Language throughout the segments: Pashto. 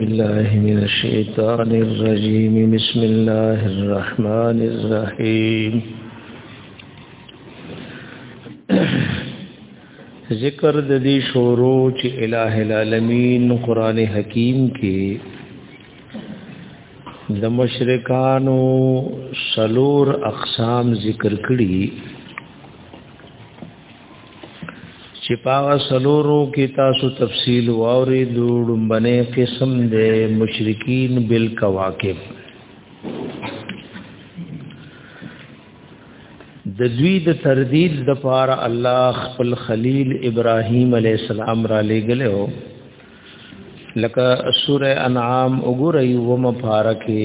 بالله من الشيطان الرجيم بسم الله الرحمن الرحيم ذکر د دې شورو چې الٰه العالمین قران حکیم کې د مشرکانو سلور اقسام ذکر کړي چې پاوا سلورو کې تاسو تفصیل واوري دوړم باندې قسم دې مشرکین بل کواکب د دوی د تردید د پاره الله خپل خلیل ابراهیم علی السلام را لېګلې هو لکه سوره انعام وګورئ و مبارکه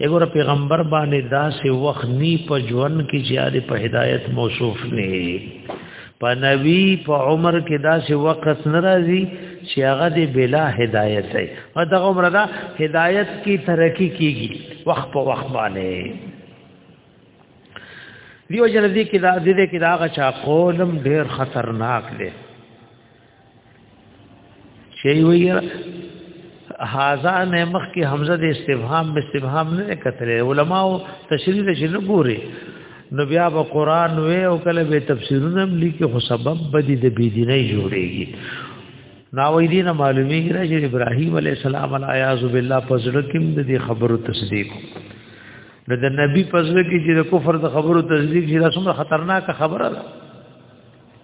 یګور پیغمبر باندې داسې وخت نی په ژوند کې چې په هدایت موصوف نه په نبی په عمر کې داسې وخت ناراضي چې هغه دې بلا هدایت دی او دا عمر دا هدایت کی ترقی کیږي وخت په وخت باندې دیو جن دې کې دا دې کې دا غا چا قولم ډېر خطرناک دی شي ویرا هاذا نه مخ کې حمزه د استفهام به استفهام نه کتل علماء تشریح دې نه ګوري نو بیا به قران وې او کله به تفسیرونه هم لیکي خو سبب بدی د بی دینه جوړيږي ناوې دې نه معلومي کړه چې ابراهيم عليه السلام الیاذ بالله فزړه کې د دې خبرو تصدیق نو د نبی فزړه کې چې د کفر د خبرو تصدیق چې دا څومره خطرناک خبره ده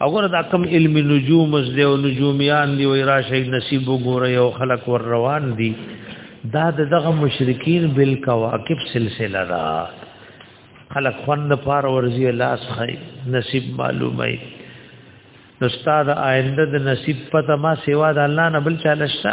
وګوره دا کم علم نجوم از دی او نجومیان دی وای راشي نصیب وګوره او خلق ور روان دي دا دغه مشرکین بل کواکب سلسله را خلق خوند پار ورزی لاس خی نصیب معلومه نو استاد آینده د نصیب پته ما سیوا د الله نه بل چا لشتا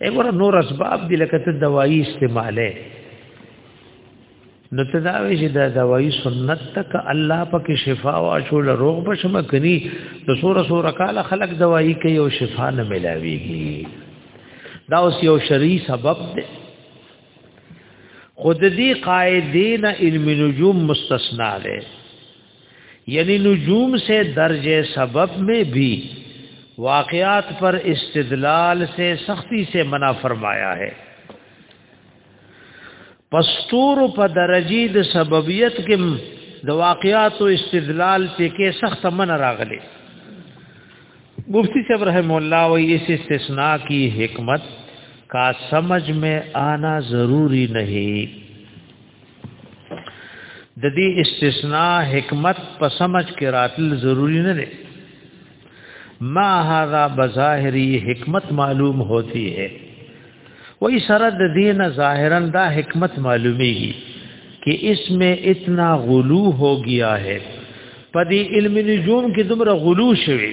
ایګور نور اسباب دي لکه ته دوايي استعماله نو ته دا وی چې دا دوايي سنت تک الله پکې شفا او شول روغ بشم کني د سوره سوره کاله خلق دوايي کوي او شفا نه ملاويږي دا اوس یو شرعي سبب دی خود دې قاعده نه علم نجوم مستثنا ده یعنی نجوم سے درجے سبب میں بھی واقعات پر استدلال سے سختی سے منع فرمایا ہے پستور په درجی د سببیت کې د واقعات او استدلال په کې سخت من راغلی مفتی صاحب رحم الله و اس استثناء کی حکمت کا سمجھ میں آنا ضروری نہیں د دې استثناء حکمت په سمج کې راتل ضروری نه دی ما هذا بظاهری حکمت معلوم ہوتی ہے وہی سره د دین ظاهرا دا حکمت معلومیږي کہ اس میں اتنا غلو ہو گیا ہے پدی علم نجوم کې دومره غلو شوی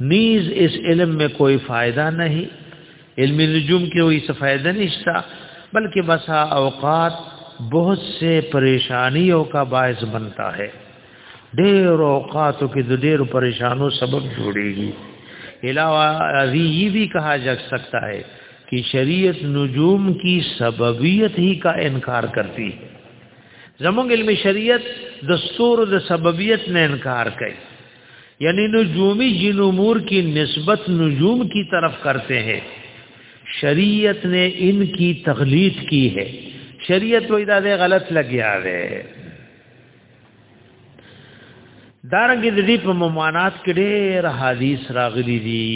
نیز اس علم میں کوئی فائدہ نہیں علم نجوم کے ہوئی سے فائدہ نشتہ بلکہ بسا اوقات بہت سے پریشانیوں کا باعث بنتا ہے ڈیر اوقات کی دو ڈیر پریشانوں سبب جوڑے گی علاوہ ابھی یہ بھی کہا جا سکتا ہے کہ شریعت نجوم کی سببیت ہی کا انکار کرتی ہے زمنگ علم شریعت دستور د سببیت نے انکار کری یعنی نجومی جن امور کی نسبت نجوم کی طرف کرتے ہیں شریعت نے ان کی تغلیط کی ہے شریعت وې دا دې غلط لګیا دی دارنګ د دې په ممانات کې ډېر حدیث راغلي دي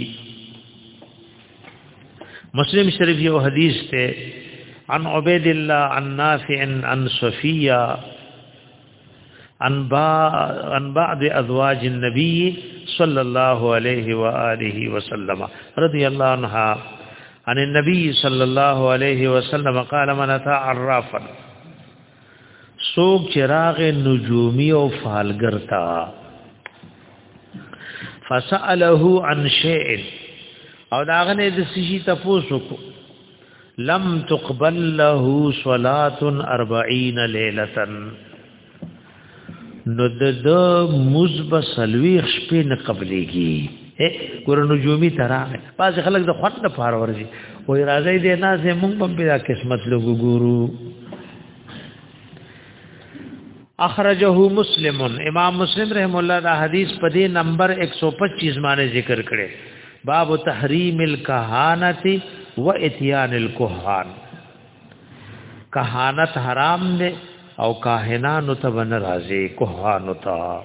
مسلم شریف یو حدیث ته عن عبید الله عن نافع عن صفیہ انباء ان بعض ازواج النبي صلى الله عليه واله وسلم رضي الله عنها عن النبي صلى الله عليه وسلم قال من اتى عرافا سوق چراغ نجومي او فالګر تا فسأله عن شيء او داغنه د سشي تفوسو کو لم تقبل له صلاه 40 ليله نو د د مزب سلويخ شپې نه قبليږي ګور نجومي ترا باز خلک د خوند نه پار ورزي وای راځي دې نه زه مونږ په قسمت لګو ګورو اخرجه مسلم امام مسلم رحم الله دا حدیث په دې نمبر 125 باندې ذکر کړي باب تحریم الکهانه و اتیان الکهان کهانت حرام دی او کاهنانو ته ون راځي کهانو ته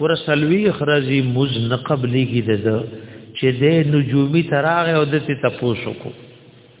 ورسلوی خرزی مز نه قبلې کې ده چې د نجومی تراغه او د ته تاسو کو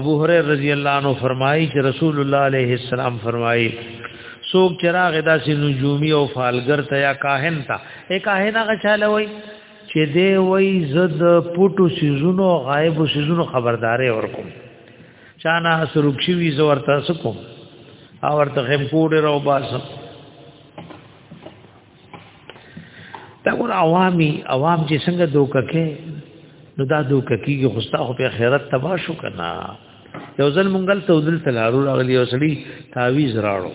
ابو هريره رضی الله عنه فرمایي چې رسول الله عليه السلام فرمایي څوک چې راغی داسې نجومي او فالګر ته یا کاهن ته اے کاهن هغه چاله وای چې دی وای زد پټو سيزونو غایب سيزونو خبردارې ورکوم چانه سرکشي وی زو ورته سکو او ورته هم کوډه راو باسم دا ور عوامي عوام چې څنګه دوککه نو دا دوککیږي خو ستا خو په خیرت تبا شو کنه یو ځل مونږل ته ودل تلارو راغلی او سړي تعویز راړو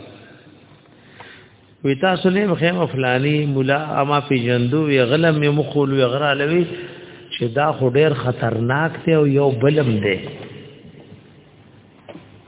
وی تاسو نه مخه فلانی مولا اما پی جندو وی غلم می مخول وی غرا لوي چې دا خو ډیر خطرناک دی او یو بلم دی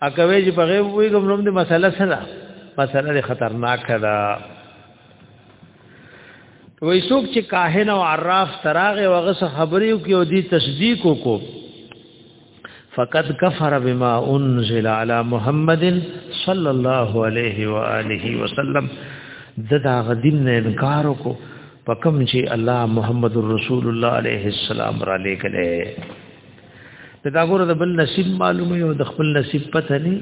اکوي چې په غیب وي کوم نوم دې مسله سره مسله دې خطرناک ده وای څوک چې کاهن او عراف تراغه وغه خبرې کوي او دې تصدیق وکړو فقد کفر بما انزل على محمد صلی الله علیه و آله وسلم ددا غدین نه انکار وکړو پکم چې الله محمد رسول الله علیه السلام را لېګلې ته دا ګوره د بل نصیب معلومه یو د خپل نصیب پته نه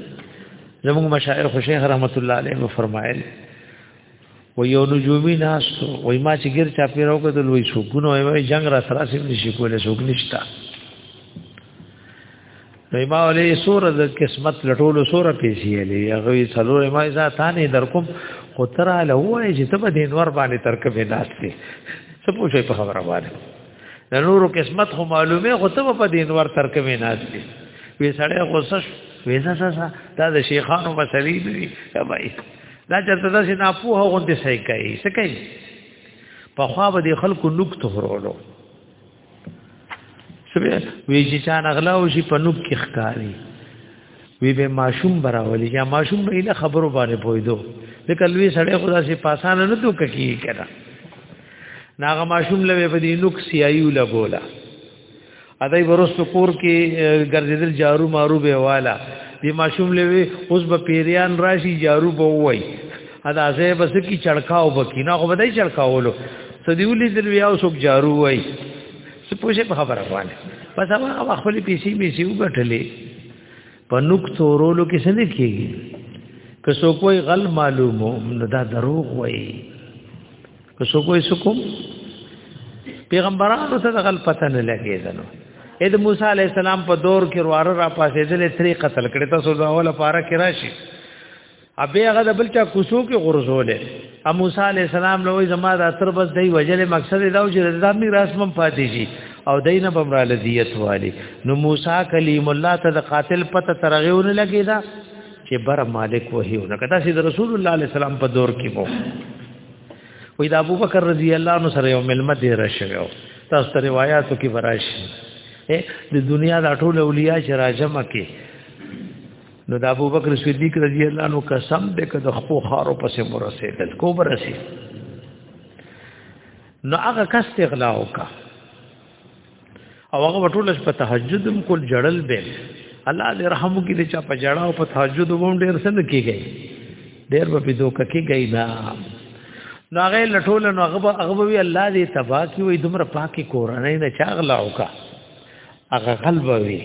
زموږ مشایخ شیخ رحمت الله علیه فرمایل و یو نجومی ناس و ما چې ګر چا پیرو کتل وای شو ګونو وای جنگ را سره سیم نشي کولای شو نشتا نو ما ولې سور د قسمت لټولو سور پیسې لې هغه څلور ما ذاتانه در کوم خو تر له وای چې ته به دینور باندې ترکه به ناشته څه پوښې په خبره باندې د نورو قسمت خو معلومه خو ته په دین ور تر کوي ناس دي وی سړی غوسه ویزه سره دا د شیخانو مسلې دی بای دا چرته دا چې ناپوه غوندې صحیح کوي څه کوي په خوا به د خلکو نوک تهرولو سبه وی چې چا نغلا او شي په نوک کې ښکاری وی به ماشوم براولي یا ماشوم به له خبرو باندې پویدو ځکه لوی سړی خدا سي پاسانه نه دوک کی کړه ناغه ماشوم لوي په دې نوک سیایو لګولا ادای ورستو کور کې ګرځیدل جارو مارو به والا دې ماشوم لوي اوس به پیریان راشي جارو به وای ادا زه بس کی چړکاو بکی نه خو بدای چړکاولو سدیولی دل ویاو سوک جارو وای څه پوښې په خبره وانه په سبا هغه خپل پیسې به سی وګټلې په نوک تورولو کې څه لیکيږي که څوک وي غل معلومو نو دا دروغ وایي که څوک وي سکم پیغمبرانو ته غل پته نه لګیدنو اې د موسی علی السلام په دور کې ورواره را پاسېدل تری قتل کړي تاسو دا اوله پارا کې راشي ابي هغه د بلچا کوسو کې غرزولې ا موسی عليه السلام له زما د تر بس دی وجل مقصد دا و چې د امیر اسمم پاتې شي او دینه بمرا لذیت والی نو موسی کلیم الله ته د قاتل پته ترغیونه لګی دا چې بر مالک وحیو نه کدا سید رسول الله علیه السلام په دور کې وو وې دا ابو بکر رضی الله عنه سره یو ملمه دی راشیو تاسو ته روایتو کې وراشي د دنیا د ټول اولیاء چې راجمه کې نو د ابو بکر صدیق رضی الله عنه قسم دې کړ د خپل خارو پسې مرسېدل کو برسي نو هغه کس اغلا وکا او هغه ټول په تهجدم کول جړل به الله دې رحم وکړي دې چا په جړا او په تهجد ووم ډېر سند کیږي ډېر په دې دوه کیږي نه نو هغه لټول نو هغه هغه وی الله دې تبا کی وې دمر پاکي کورنۍ نه چاغلا وکا هغه قلب وی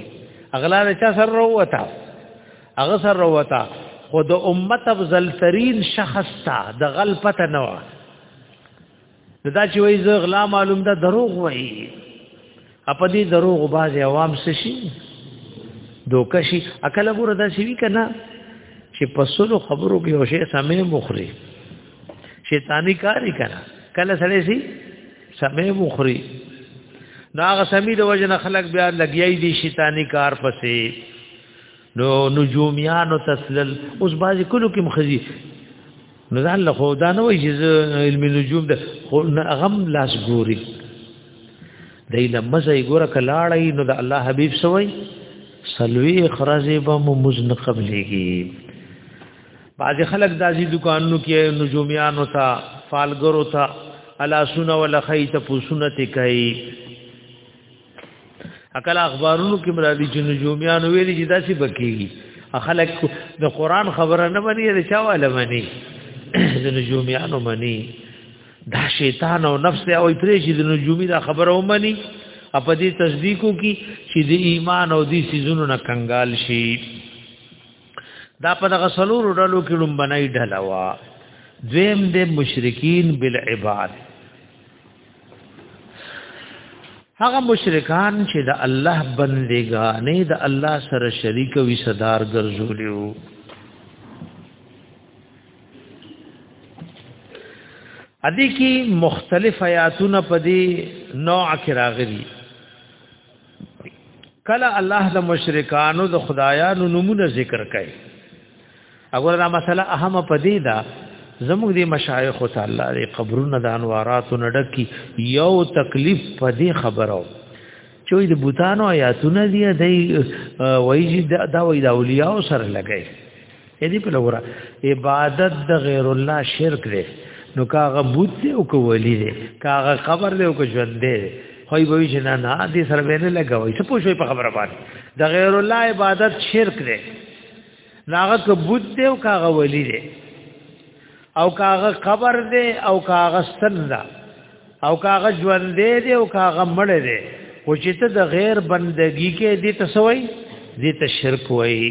اغلا د چا سره وروتا هغه سره وروتا خو د امت افضل ترين شخص تا د غل پته نه و دا چې وای زه غلا معلوم ده دروغ وای اپ دې دروغ باز عوام سشي دوکشي اکل ګور دا شي کنه چې پسلو خبرو کې هوشه سمې مخري شیطانی کاری کنه کله سړی سي سمې مخري ناغه سمې د وجنه خلق بیا لګیای دي شیطانی کار پسې نو نجومیان تسلل اوس بازي کلو کې مخزي نو ځان له خدا نه وایي چې علم نجوم د خو غم لاس ګوري دای له مزه ګوره کلاړی نو د الله حبیب سوی سلوی خرازه به مو مزن قبلېږي بعض خلک دازي دکانونو کې نجوميانو ته فالګرو ته الا سونه ولا خی ته پوسونه ته کوي اکل اخبارونو کې مرادي چې نجوميانو ویلي چې داسي بکیږي خلک د قران خبره نه مني د چاواله مني د نجوميانو مني دا شیطان او نفس ته او پرې چې د نجومي دا خبره ومني اپ دې تصدیقو کی چې د ایمان او دې سيزونو نه کنګال شي دا په دغه سلور ډلو کې لومبنای ډله وا دویم د مشرکین بالعباد هغه مشرکان چې د الله بندګانې د الله سره شریک وي صدار ګرځولیو ادي کې مختلف آیاتونه په دې نوع کې راغلي کله الله د مشرکانو د خدایانو نمونه ذکر کړي اگر دا مسله اهمه پدې ده زموږ د مشایخ تعالی د قبرونو د انواراتو نډک کی یو تکلیف پدې خبرو چوي د بوتانو آیاتونه دی دی وایي دا وایي د اولیاء سره لګي دې په لور عبادت د غیر الله شرک دی نو کاغه بوت دی او کو ولی دی کاغه قبر دی او کو ژوند دی خو به وی جنا نه دې سره به نه لګوي څه پوښوي په خبره باندې د غیر الله عبادت شرک دی ناغه کو بوت دی او کاغه ولی دی او کاغه قبر دی او کاغه ستنده او کاغه ژوند دی او کاغه مړ دی خو چې ته د غیر بندگی کې دې تسوي دې ته شرک وایي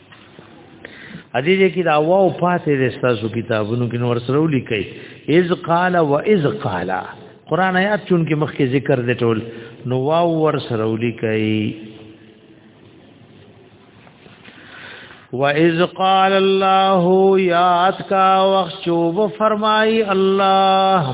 ادي دې کې دا واو پاتې د تاسو کتابونو کې نور سره ولیکي اذ قال و اذ قال قران آیات چون کې مخکې ذکر دې ټول نو واو ور سره ولیکي و اذ قال الله یاد کا وخت چوب فرمای الله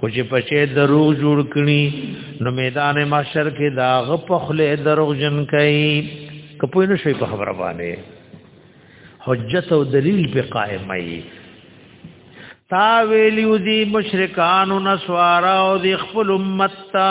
خو چې پچې دروغ جوړ کړي نو میدان محشر کې دا غپخله دروغ جن کوي کپوی نه شي په خبره باندې حجت او دلیل په قائمای تا ویلیو دی مشرکان و نسوارا او دی خپل امت تا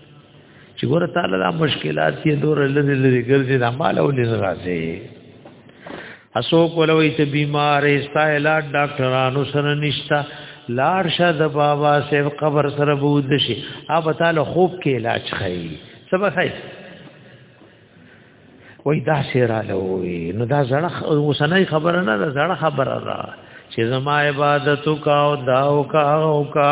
چې ګوره تعالی دا مشکلات یې دور لری لری ګرځي دا مال او لری راځي اسو کولوي ته بیمار ایستا علاج ډاکټرانو سره نشتا لار شه د بابا سیف قبر سره بود شي اب تعالی خوب کې علاج خي سبا خي وای دا سیرا لوي نو دا زړه وسنۍ خبره نه دا زړه خبره را چې زما عبادت کا او دا او کا او کا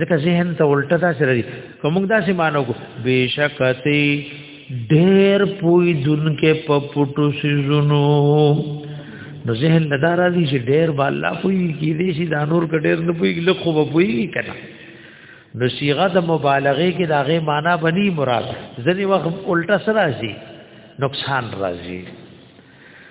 ځکه ذهن ته الټه دا سره دي کومګ دا سي مانو کو بشکتی ډېر پوي دن کې پپټو سيزونو نو ذهن نه دارازي چې ډېر با الله پوي کې دې شي دا نور کډېر نه پوي لکه خو پوي کړه نو صيغه د مبالغه کې داغه معنا بني مراد ځنی وخت الټا سره راځي نقصان راځي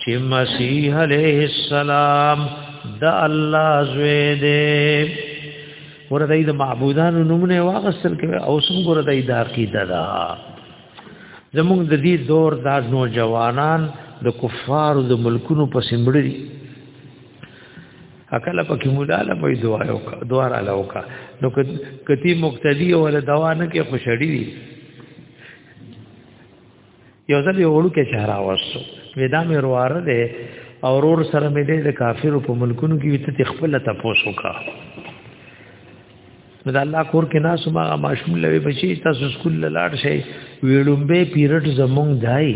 چې مسیح علیه السلام د الله زوی دی ورته د معبودانو نمونه واغسل کوي او سم ورته د عقیده دا زموږ د دې دور د نوجوانان د کفارو د ملکونو په سیمړي اکل پکې مولا له وې دعا یو کا دعا را لوکا نو کتی مقتدی ول دوا نه کې خوشړی یو ځل یو وړو کې چهرا واسو ودا مې ورواره دی او ور سره مې دې د کافرو په ملکونو کې ویته خپل ته پوسو کا نو د الله کور کې ناس ما ماشوم لوي بچي تاسو سکول لاړ شي ویړومبه پیرټ زمونږ دای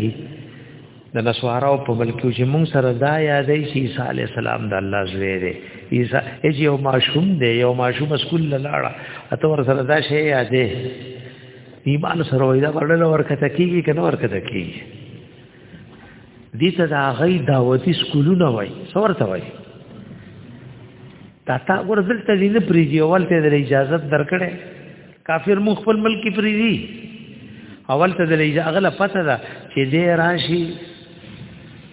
د نسواراو په ملکو چې مونږ سره دا یادې شي عیسی علی السلام د الله زوی دی عیسی چې یو ماشوم دی یو ماشوم سکول لاړه اته ور سره دا شی یادې ایمان سره وای دا ورنه ورکته کیږي کنه ورکته کیږي دې ته دا غي دعوتي سکولونه وای څورته وای تا تا ور دلته دې نه پریږي اول ته د اجازه درکړې کافر مو خپل ملک پریږي اول ته د اجازه غله پته ده چې دې راشي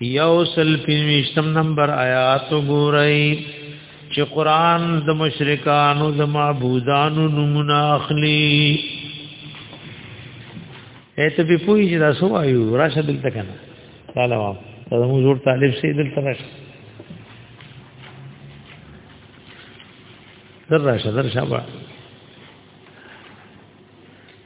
یو سل پینوشتم نمبر آیات ګورئ چې قران د مشرکانو د معبودانو نمونه اخلي اته په پوي چې تاسو وایو راشه دلته کنه تعالی ما دا موږ جوړ طالب سي دلته راشه در راشه در شابه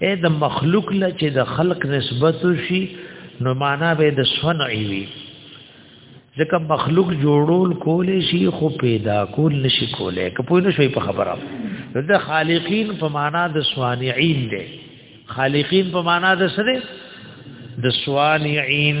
اې د مخلوق له چې د خلق نسبت شي نو معنا به د صنعي وي ځکه مخلوق جوړول کولې شي خو پیدا کول نشي کولې که پوه نه شوي په خبره د خالقین په معنا د صانعين دي خالقین په معنا د سره د صانعين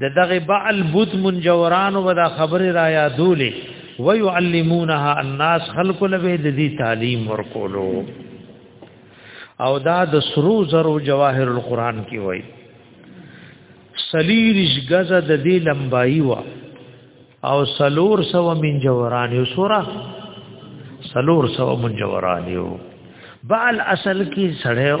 د دغه بعل بوت منجوران و دا خبر را یادولې ويعلمونها الناس خلق لبه د دې تعلیم ورکولو او دا د سرو زرو جواهر القرآن کې وای سلیرش غزه د دې لمبایي وا او سلور سو من جوران یو سورا سلور سو من جوران یو بال اصل کې سړیو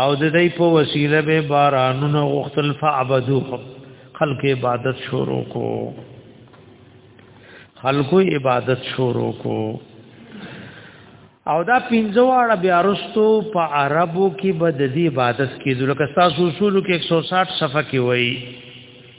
او د دې په وسیله به بارانونه غختل فعبدوه خلق عبادت شروع کو خلق عبادت شروع کو او دا پینځواړه بیا رستو په عربو کې به د دې عبادت کېدل لکه تاسو اصول کې 160 صفحه کې وایي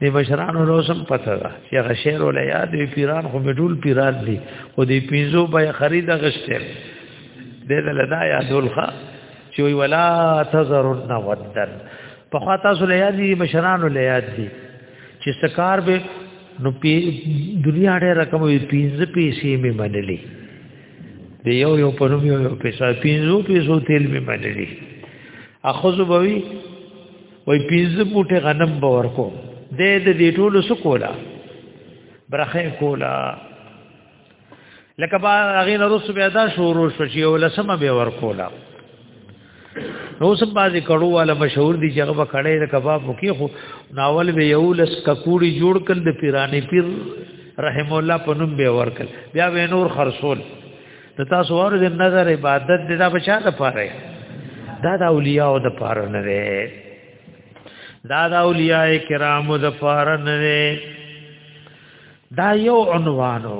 دی مشرانو لوسم پته ده چې هغه شعر ول یاد وی پیران خو مډول پیران دي او دی پینزو به خرید غشته دې دل دا یادول ښا چې وی ولا تزرن ودن په خوا تاسو له یاد دي مشرانو له یاد دي چې سکار به نو پی دنیا ډېر رقم وی پینځه پیسې می منلې دی یو یو په نوم یو پیسې پینځو پیسو تیل می منلې اخذ بوي وای پینځه بوټه غنم به ورکو د دې ټولو سکولا برخه کولا لکه با هغه نرس بیا دا شروع شو چې ولسمه به ورکولا نو سم بازي کړو والا مشهور دي چې هغه کړه د کباب وکي خو ناول به یو لس ککوړي جوړ کړ د پیرانی پیر رحم الله پنوم به ورکل بیا به نور خرصول د تاسو ور د نظر عبادت د دا بچا د پاره دا د اولیاء او د پاره نه دی دا د اولیاء کرامو د پاره نه دی دا یو عنوانو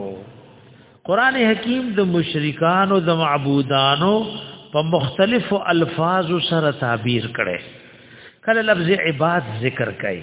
قران حکیم د مشرکانو د معبودانو په مختلفو الفاظو سره تعبیر کړي کله لفظ عباد ذکر کړي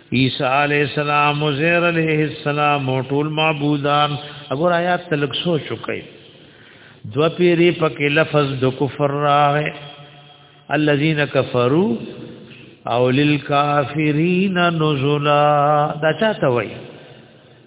عیسی علی السلام او زیر علیہ السلام او ټول معبودان وګور آیات تلک سوچ کوي دو پیری پکې لفظ د کفر راغې الذين كفروا او للكافرين نزلا دا چاته وایي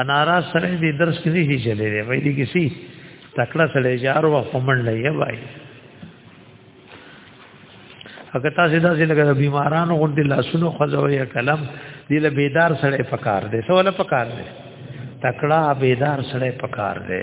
انارا سره دې درس کې نه چلے دی وای دي کسی تکړه سره جار و فمن نه یې وای اګه تاسو دا چې لګا بیمارانو غوډ لاسونو خزوي کلم دې له بیدار سره پکار دی سوال پکار دی تکړه بیدار سره پکار دی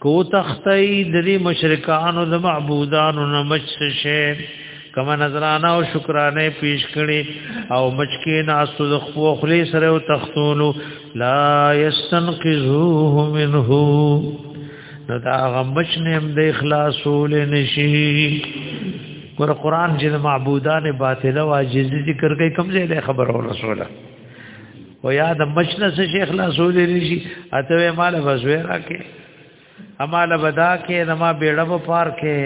کو تختی دری مشرکانو د معبودانو نه مچ شه کما نظرانه او شکرانه پیش کړي او مچکې ناسو د خو خلی سره او تختونو لا یستنقذوه منه نو دا غمچ نه هم د اخلاصول نشي ګور قران چې معبودان باطله او عاجزي ذکر کوي کوم ځای خبر او رسوله او یا د مشنه څخه شیخ لا سوځې نشي اته مال بسوي راکې امال بدا کې نما بیړه په پار کې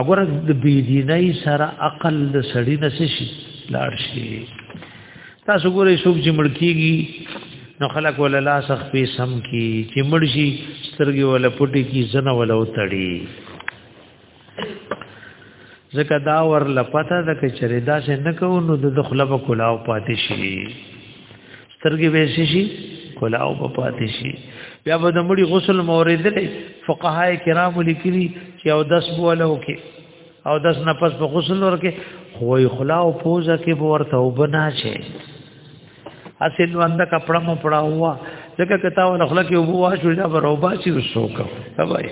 اگر د بی دیني سره عقل د سړی نه شي لاړ شي تاسو ګورئ څوک چې مړ کیږي نو خلک ولا لا سخ په سم کی چې مړ شي سترګې ولا پټي کی زنه ولا وتړي ځکه دا ور لپته د کچری دا څه نه کو نو د خپل په کلاو پاتې شي سترګې به شي کلاو په پاتې شي بیا به د مړي غسل مورید لري فقهای کرام لیکلي چې او دس بوله وکي او دس نفس په غسل ورکه خوې خلاو پوزه کې به ورته وبنا شي اصل وند کپڑا مو پڑا ہوا ځکه کتاو نخله کې وبوا شو دا بروبا شي وسوکه بای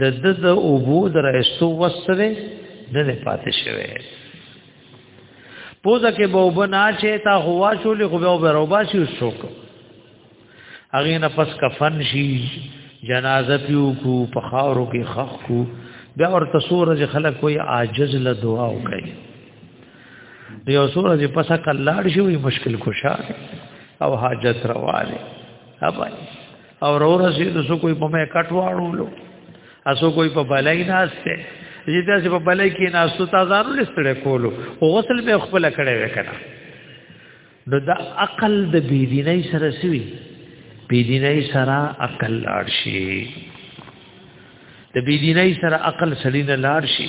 د د د اوبو در ایستو وسره د نه پاتې شوی پوزه کې به وبنا چې تا هوا شولې خو به وبروبا شي وسوک هغه نه پس کفن شي جنازه پیو کو په خاورو کې خخ کو بیا ورته سورج خلک کوئی عاجز له دعا وکړي یو سورج پس کلاړ شي وي مشکل کوشا او حاجت رواله ابای او رو رسید سو کوئی په مې کټ واړولو اسو کوئی په بلای ناشته چې تاسو په بلای کې ناشته تازارو لستړې کولو او غسل به خپل کړي وکړه نو دا عقل د بيدینۍ سره سوي بيدینۍ سره عقل لاړ شي د بيدینۍ سره عقل سړی نه لاړ شي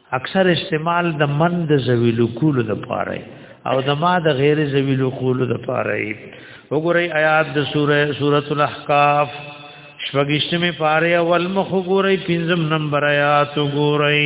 اکثر استعمال د من د زویلو کولو د پاره او د ما د غیر زویلو کولو د پاره وګورئ آیات د سوره سورۃ الاحقاف شپږشتمه پاره اول مخ وګورئ پنځم نمبر آیات وګورئ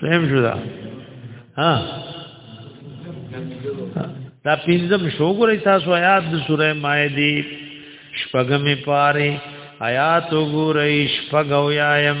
فهم شو دا ها دا پینځم شو ګورې تاسو آیات د سوره مائده شپږمې پاره آیات ګورې شپږو یایم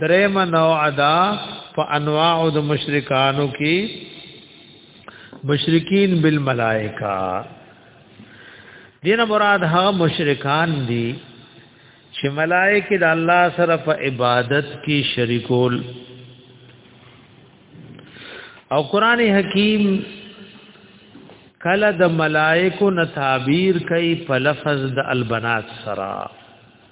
دریم نوع دا په انواع د مشرکانو کې مشرکین بالملائکه دینه مراد هغه مشرکان دي چې ملائکه د الله سره په عبادت کې شریکول او قران حکیم کله د ملائکو نتابیر کوي په لفظ د البنات سره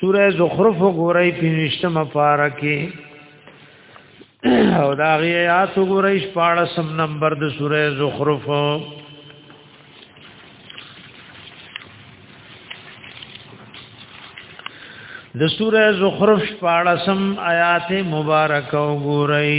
سوره زخرف وګورئ پنځمه پارا کې او دا غي آیات وګورئ 14 نمبر د سوره زخرف د سوره زخرف 14 آیات مبارک وګورئ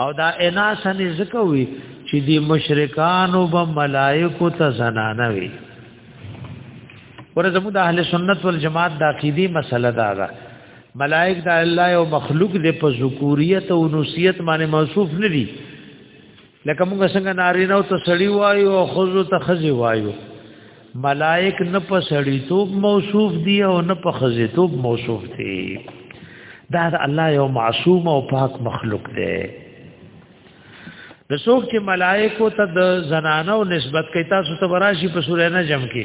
او دا اناس نه زکوي چې دی مشرکان او ملائکه ته زنانه وي ورته د اهل سنت والجماعت د عقيدي مسله دا ده ملائک د الله او مخلوق د په ذکوریت او نوسیت باندې موصوف نه دي لکه موږ څنګه نارینه ته سړی وایو او خزو ته خزي وایو ملائک نه په سړی توب موصوف دي او نه په خزي توب موصوف دي دا د الله یو معصوم او پاک مخلوق دی د څوک چې ملائکو ته د زنانو نسبت کوي تاسو ته وراشي په سورې نجم کې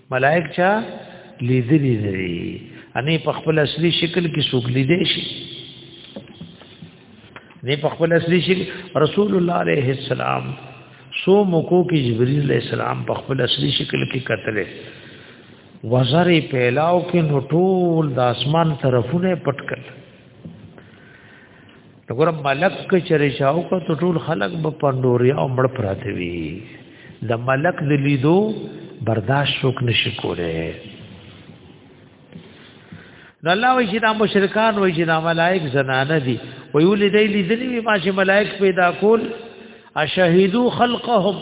ملائک چا لیدلی دی اني په خپل اصلي شکل کې سوق لیدې شي نه په خپل اصلي شکل رسول الله عليه السلام سو مکو کې جبريل عليه السلام په خپل اصلي شکل کې کتلې وزر پیلاو کې نټول د اسمان طرفونه پټکل وګوره ملک چرې شاو کو ته ټول خلق به پندوري او مړ پراته وي د ملک د لیدو برداشت شوک نشي کوله نو الله وی چې دا مشرکان وی چې دا ملائک زنانه دي وی ولې دی لیدلې ما چې ملائک پیدا کول اشهدو خلقهم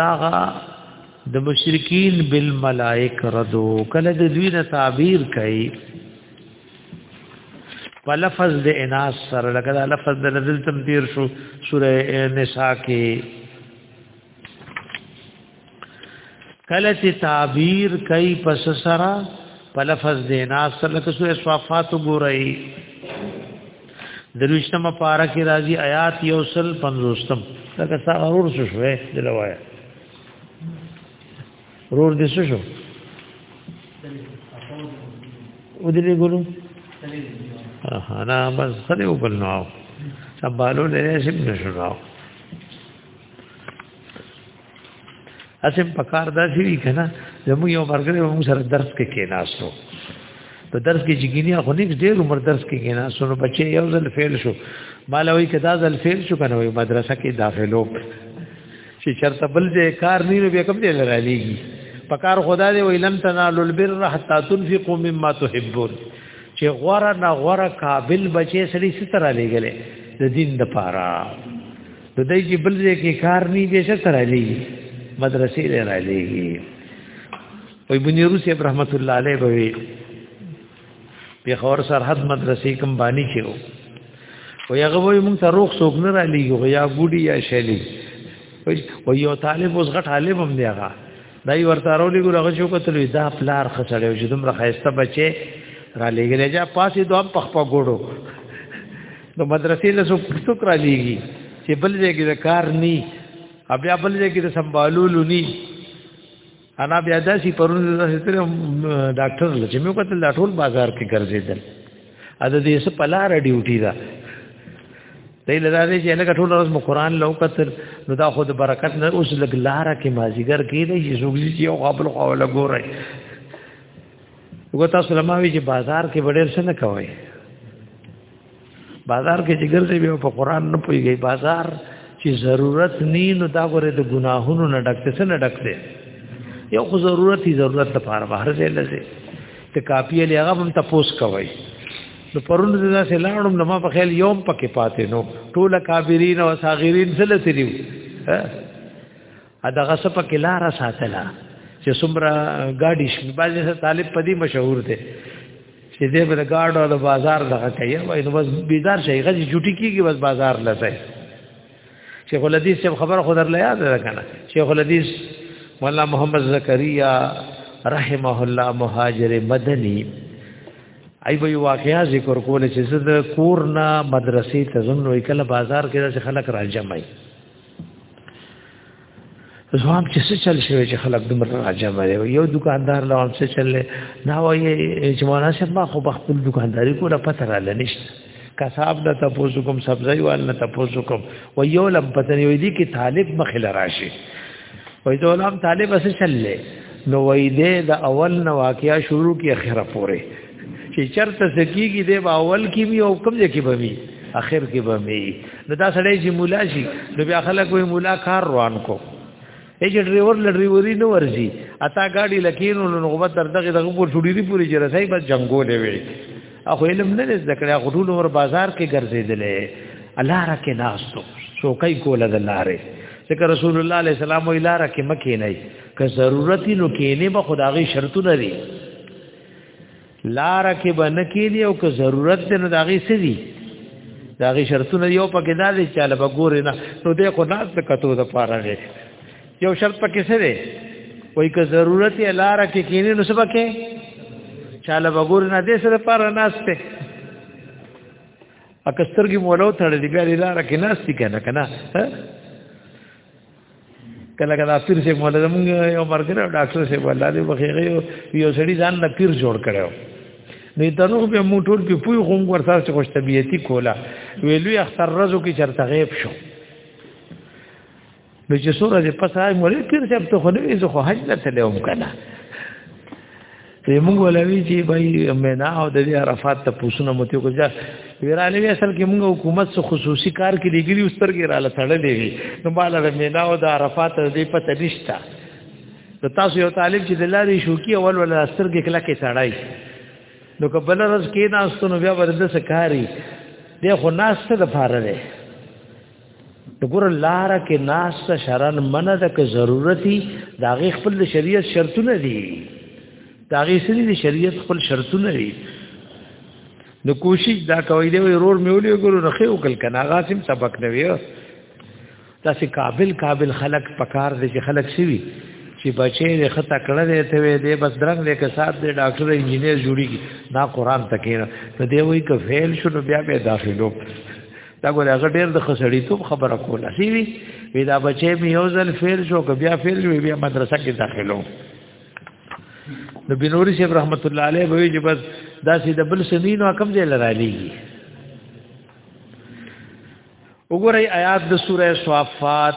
داغه د مشرکین بالملائک ردو کله د دوی نه تعبیر کوي په لفظ د اناس سره لکه دا لفظ د نزل تم تیر شو سوره نساء کې کله چې تعبیر کوي پس سره په لفظ د اناس سره لکه سوره صفات ګورئ دروشتم پارک راضی آیات یوسل پنځوستم لکه سرور شو شوې دلوایا رور دې شو شو او دې ګورو ها نه بس خدای وبل نو سبالو دې شپ نشو راو اسیم په کار داسې وی کنه زموږ یو برګره موږ سره درس کې کېناستو په درس کې چې ګینیا خو نیک ډېر عمر درس کې کېناستو نو بچي یو ځل فیل شو مالوي کدا ځل فیل شو کنه وي مدرسه کې داخلو چې چرته بل دې کار نه نو بیا کوم دې لرالېږي په کار خدا دې وی لم تنالوا البر حتا تنفقوا مما تحبون چې غوړه نه غوړه قابل بچي سړي ستره لګلې د دین د پاره د دې چې بل ځای کې کار نه دی چې سره لېږي مدرسې له را لېږي او ابن روس رحمت الله علیه به په خور سرحد مدرسې کم باندې کېو او هغه وایي مونږ ته روخ څوک نه را لېږي یا ګوډي یا شلی او یو طالب اوس غټ عالم هم دی هغه دای ورته راولې ګور هغه شو کتل دا پلار خسړیو چې دومره خایسته بچي را لېګل جا پاسې دوه پخپا ګوډو نو مدرسې له څوک را لېږي چې بل ځای کې د کار ني بیا بل ځای کې د سمبالولو ني انا بیا داسي پرون د ډاکټر لچې مې کتل ټول بازار کې ګرځېدل ا د دې څه پلار ډیوټي ده دې لدا دې چې لکه ټول ورځ مو قران لو کتر نو دا خود برکت نه اوس لګ لار کې مازیګر کې دې چې زوګي چې یو قابل خو له ګورای وګتا سلاموي چې بازار کې وړل څه نه کوي بازار کې چې ګرځي به په قران نه پويږي بازار چې ضرورت ني نو دا غره د ګناهونو نه ډکته څه نه ډکته یو خو ضرورت هی ضرورت لپاره بهر ځای لځي ته کاپی له هغه هم تاسو کوي نو پرون د ځا سلاړم نو ما په خیال یوم پکې پاتې نو ټول کابرین او صاغرین سره تریو ا دغه سپ کې لار ساتلا چې سمرا گاډي شي باز سره طالب پدی مشهور دی چې دې بل گاډو د بازار دغه کوي وای نو بس بيدار شي غږی جوټی کیږي بس بازار لته شیخ الحدیث سے خبر خود در لیا دے رکھنا شیخ الحدیث مولا محمد زکریا رحمه الله مهاجر مدنی ای به واقعیا ذکر کول چې زه د کور نه مدرسې ته زم نو کله بازار کې چې خلک راځم زوام چې څه چل شوی چې خلک دومره راجم دی یو دکاندار له هم څه چل نه وایي چې مولانا صاحب ما خو خپل دکانداری کوله پته را لنیشت کساب نه تاسو کوم سبزی وال نه تاسو کوم و یو لم پته نه وی دي کې طالب مخل راشي وای ته ولهم طالب څه چل نو وای دې د اول نو واقعیا شروع کې اخره پوره چې چرته سکیږي دی با اول کې وي او کوم ځای کې به وي اخر کې به وي نو دا سړی چې مولا شي نو بیا خلک وي مولا کار روان کو ایج ډرایور لډریوري نو ورزي اتا گاډي لکینو نو نوبت تر دغه دغه پور چوډيري پوری چې رسای بس جنگولې وي اخو علم نه ذکر یا غټول ور بازار کې ګرځیدلې الله را کې ناستو شوکای کوله د لارې ځکه رسول الله علیه السلام وی لار کې مکه نه که ضرورت نو کې نه به خدای شرطونه لري لار کې به نه کېدی او که ضرورت دی نو داغي سدي داغي شرطونه یو پکې دا دي چې لبا ګورې نه نو دې خو ناز ته کتو د پاره دی یو شرط پکې څه دی وای که ضرورت یې لار کې کېنی نو سبا کې چاله وګور نه دې سره پاره ناشته اکسترګي مولو تړلې بیا لار کې ناشتي کنه کنه کله کله پیر سي مولا زمونږ یو مرګره ډاکټر سي ولا دی بخیره یو سړی ځان نه پیر جوړ کړو نو دروغ به مو ټول په پوی غون ورسره چې خوش طبيعتي کولا ویلو اختر رزو کې چرته غیب شو نو چې سورہ دې پسای مولې پیر سي ته خو نه زه خو حج نه تلوم کنه ته موږ ولوي چې بای مینا او د عرفات ته پوښتنه متي کو ځا ویراله وی اصل کې موږ حکومت سره خصوصي کار کې لګري اوس ترګه را لټړلې وي نو بالا د مینا او د عرفات دې پته نشتا د تاسو یو طالب چې د لارې شوکی اول ول سترګې کله کې سړای نو کبل رز کې ناستو نو بیا ورده سکاري دغه ناس ته د فارره دګور لار کې ناس شرن من د ک ضرورتي دا غي خپل شریعت شرطونه دي دا غي سری د شریعت خپل شرطونه دي نو کوشش دا کوي دی ورور مې ولې ګورو نه خو کل کنه غاسم سبق نه ویو دا سي قابل قابل خلق پکار دي چې خلق شي چې بچي دې خطا کړه دې ته وې دې بس درنګ دې کسات دې ډاکټر انجینر جوړیږي نا قران تکې نه دې وای ک فیل شنو بیا به داخلو دا ګور هغه ډیر د خسړی توپ خبره کوله سی وی وی دا بچی می یو ځل فیل شو که بیا فیل وی بیا مدرسه کې داخلو د بنوري شیخ رحمت الله علیه وی چې بس دا سي د بل سنین او کم ځای لرالي وګورئ آیات د سوره صافات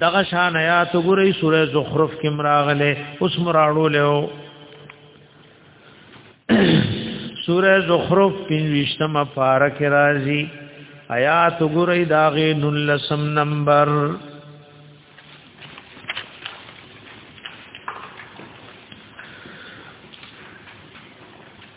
دغه شان آیات ګورې سوره زخرف کې مراغله اوس مراړو له سوره زخرف 25مه پارک راځي آیات ګورې داغه نلسم نمبر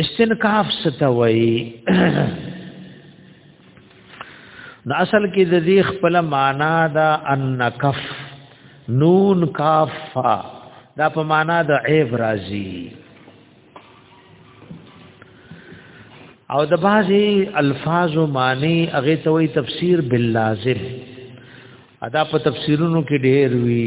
استنکاف ستوي د اصل کې د دې خپل معنا دا انکف نون کاف فا دا په معنا د عیب راځي او د بعضی الفاظ او معنی هغه ته وی تفسیر باللازم ادا په تفسیرونو کې ډېر وی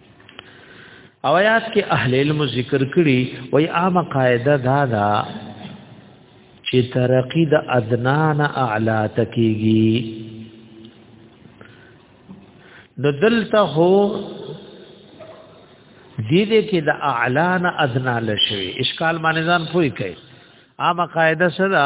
او آیات کې اهل علم ذکر کړي وای عامه قاعده دا ده چې ترقی د ادنان اعلی تکیږي نو دلته هو دې دې کې د اعلان ادنا لشي اشکال باندې ځان پوي کوي عامه قاعده سره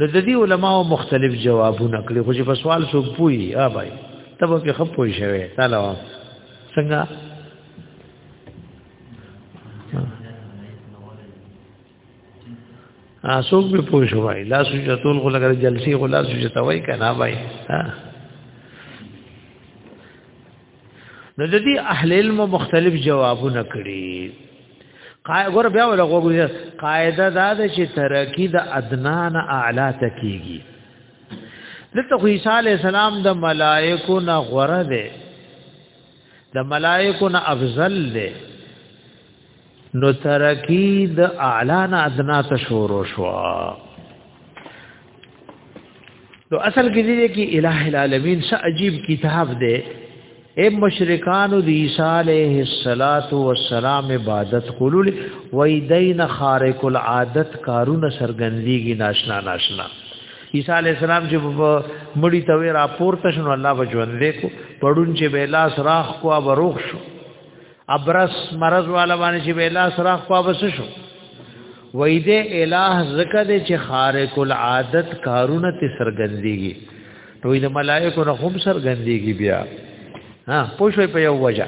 د دې علماو مختلف جوابونه کړي خو چې په سوال سو پوي ها بھائی تب په خپ پوي شوی تعالی څنګه اسوک به پوه شو وای لا سجتون غو لګره جلسی غو لا سجتوي کنه وای ها نو د دې اهل علم مختلف جوابونه کړي قای ګور بیا ولا غوږی قاعده دا ده چې ترقی د ادنان اعلی ته کیږي دلته خو عیسی علی السلام د ملائکو نه غره ده د ملائکو نه افضل ده نو ترکی د اعلان ادنا ته شروع شو نو اصل کې دې کې الٰه العالمین څه عجیب کتاب دی اے مشرکانو د عیسی علیه الصلاۃ والسلام عبادت کولول وای دین خارق العادت کارونه سرګندېږي ناشنا ناشنا عیسی علیه السلام چې مړی ته را پورته شنو الله بجوندې کو پړون چې به لاس راخ کو او روخ شو ابرس مرض والا باندې چې به لاس راخ په بس شو وای دې الٰه زکه دې چې خارق العادت کارونه ته سرګندېږي نو دې ملائکه نه هم سرګندېږي بیا ها پوښوي په یو وجه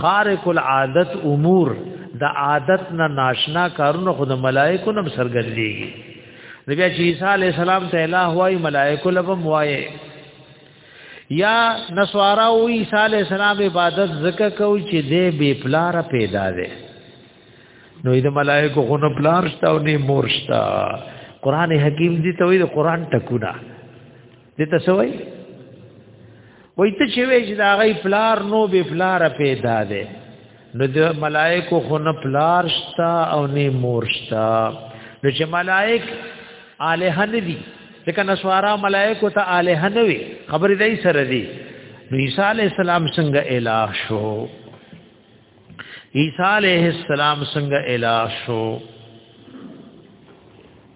خارق العادت امور د عادت نه ناشنا کارونه خود ملائکه نه سرګندېږي نبی چې عیسی علی السلام ته الٰه وای ملائکه لبم وای یا نسوارا او عیسی علی السلام عبادت زکه کو چې دې بی پلار پیدا ده نو دې ملائکه غو نه پلار شته او نه مور شته قران حکیم دې ته وی د قران ټکونه دې ته سوي وای ته چې وې چې دا غي پلار نو بی پلار پیدا ده نو د ملائکو خو نه پلار شتا او نه مور شتا نو چې ملائک الہ نه دي ځکه نسوارا ملائکو ته الہ نه وي خبرې دای سره دي نو عیسی علی السلام څنګه الہ شو عیسی علیہ السلام څنګه الہ شو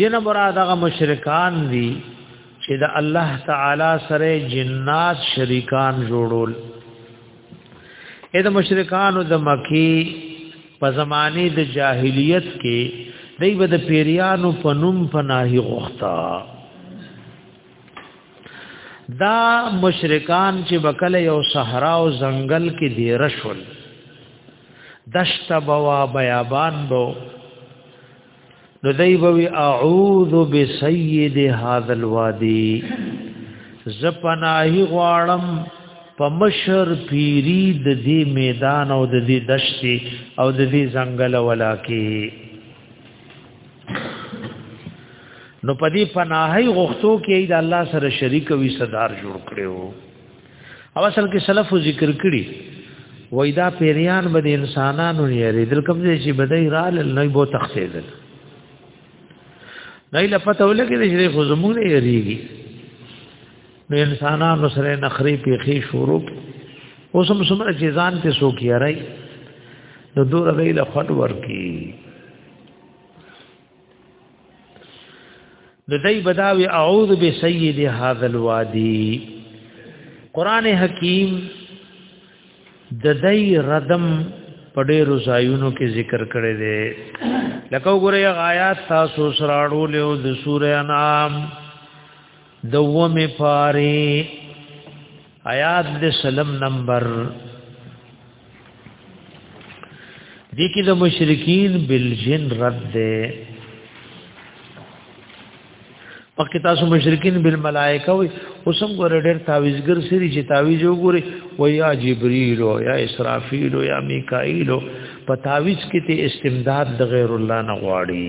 دینه مراد هغه مشرکان دي چې د الله تعالی سره جنات شریکان جوړول اې د مشرکانو د مکی په زمانه د جاهلیت کې دوی به د پیریانو په نوم پناهي غوښتا دا مشرکان چې بکله یو صحرا او ځنګل کې دیرشول دشت بوا بیابان بو نو دی بوی اعوذ بسید هذا الوادی زپناهی غواړم په مشر پیری د دې میدان او د دې دشتي او د دې ځنګل ولا کې نو په دې پناهي غختو کې د الله سره شریک وي صدر جوړ کړو او اصل کې سلف ذکر کړي وای دا پیریان به د انسانانو نه یری دل کوم ځای چې بدای را نه بو تختیدل نه له پته ولګي د شریخ زمون نه یریږي نو انسانانو سره نخري پیخي شروع اوس هم سمره چې ځان ته سو کیارای نو دور غیله خط ورکی نو دای بداوی اعوذ بسید هذا الوادی قران حکیم د دای ردم په ډیرو ځایونو کې ذکر کړی دی لکه وګورئ آیات تاسو سراړو له د سورې انعام دومه پاره آیات د سلم نمبر دې کې د مشرکین بالجن رد ده پکې تاسو مشرکین بالملائکه وي اوسم ګور ډېر تعویزګر سری چې تعویز وګوري و یا جبرئیل او یا اسرافیل او یا میکائیل په تعویز کې ته استمداد د غیر الله نه غواړي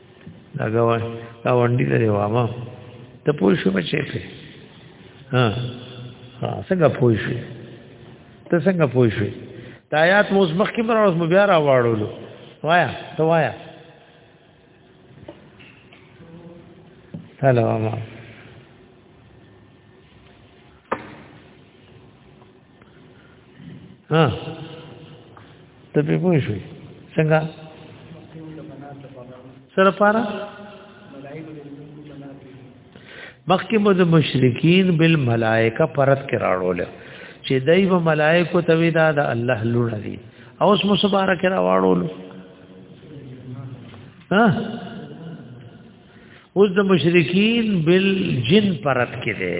دا ګاوان ګاونډي لري وامه ته پوه شو بچې په ها څنګه پوه شو ته څنګه پوه شو دا آیات مو اوس مخکې پر اوس مو بیا راوړلو وایا ته وایا سلام ها ته په پوه شو څنګه سره پارا مخکې مو د مشرکین بل ملائکه پرد کې راړول چې دای په ملائکه ته وی دا د الله لونه دي او اوس مو سباره کې راوړول ها اوس د مشرکین بل جن پرد کې دي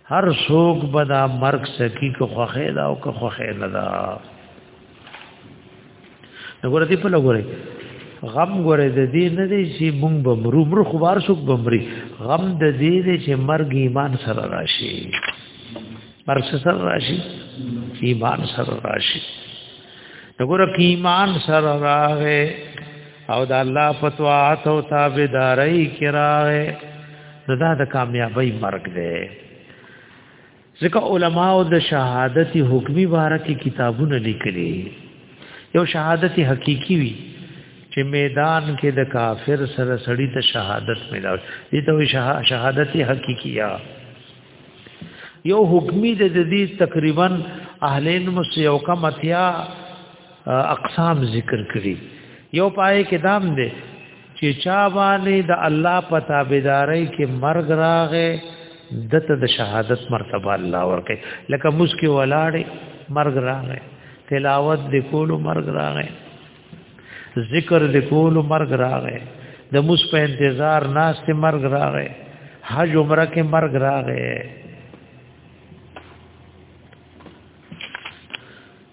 هر څوک به دا مرګ سکی که خوخه دا او که خوخه نه دا وګوره دې په لګورې غم ګوره د دې نه دی چې مونږ به مرو مرو خو بار څوک به مري غم د دې دی چې مرګ ایمان سره راشي مرګ سره راشي ایمان سره راشي وګوره کې ایمان سره راغې او د الله په طاعت او تابعداري کې راغې نو دا د کامیابی مرګ دی ځکه علما او د شهادت حکمی بارکه کتابونه لیکلي یو شهادت حقيقي وي چې میدان کې د کافر سره سړی ته شهادت ملاو دي ته شهادت حقيقيه یو حکمی د دې تقریبا اهلین مس یو کم اتیا اقسام ذکر کړي یو پای کې دام دی چې چا باندې د الله په تابعداري کې مرګ راغې دته د شهادت مرتبه الله ورکه لکه مسکی ولاړې مرګ راغې تلاوت د کولو مرګ راغې ذکر د کولو مرګ راغې د مس په انتظار ناس ته مرګ راغې حج عمره کې مرګ راغې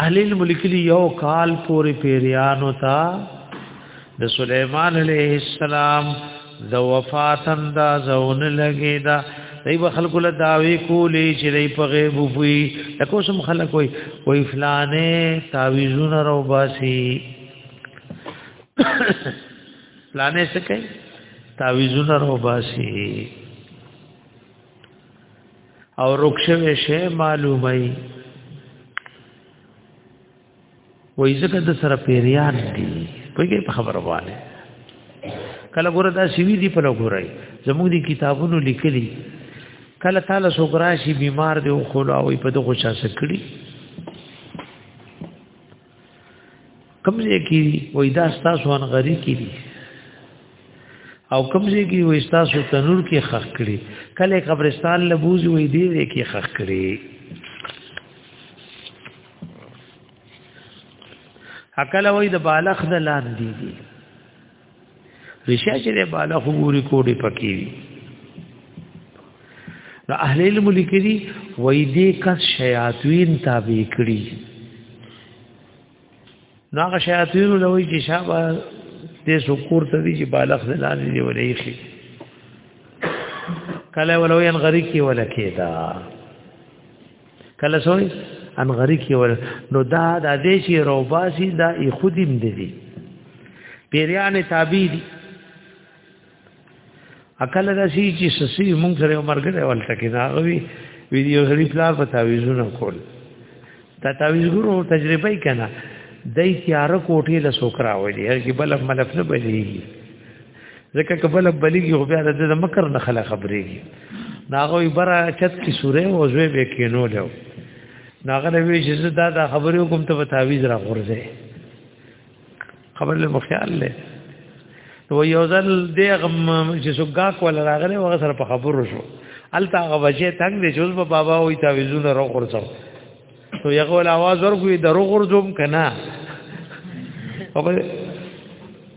اهل الملک یو کال پورې پیریانو تا د سليمان عليه السلام د وفات انداز اون لګی دا دی به خلکو له داوی کولی چې دی په غیب وی تکو سم خلک وی وی فلانه تعویذونه رو باسي فلانه څه کوي تعویذونه رو باسي او رکشوي شی معلومي وای زکه د سره پیریان دي پکې په خبره وانه کله ګوره دا سیوی دی په لګورای زموږ دي کتابونو لیکلي کله تعالی سوګراشي بیمار دی او خلاوي په دغه چا سکړي کمزې کی وای دا تاسو ان غری کی دي او کمزې کی وای تاسو تنور کې خخ کړي کله قبرستان لبوز وای دی دې کې خخ کړي اکل وای د بالغ د لاندې دي رشا چې د بالا خبري کوډي پکې وي نو اهل علم لیکلي وای دې کس شیاطین تابع کړی نو هغه شیاطین له وی چې شابه دې سکور ته دي چې بالغ زلان دی ولې شي کله ولوی ان غری کې ولا کېدا کله سوې ان غری کې ور نو دا د دې چې روباسي دا ای خودیم دي دي پیریان تابع دي اکل دا شي چې سسي مونږ سره عمر ګره ولته کې دا غوي ویډیو سری پلار په تعویذونه کول دا تعویذ ګورو تجربه یې کنه دای تیار کوټې له سوکرا وړي هر کې بل ملف نه بلېږي ځکه کبل بلیږي خو بیا د مکر نه خلا خبرېږي ناغوی برا چت کی سوره او زوی به کینو له ناغه وی چې دا د خبرې کوم ته تعویز را غورځي خبر له مخیال له نو یو ځل دغه چې سګاک ولا راغله وغه سره په خبرو شو الته هغه وجه تنگ دی چې اوس بابا وې تعویزونه را غورځو نو یغه ول आवाज ورغوي درو غرزوم کنه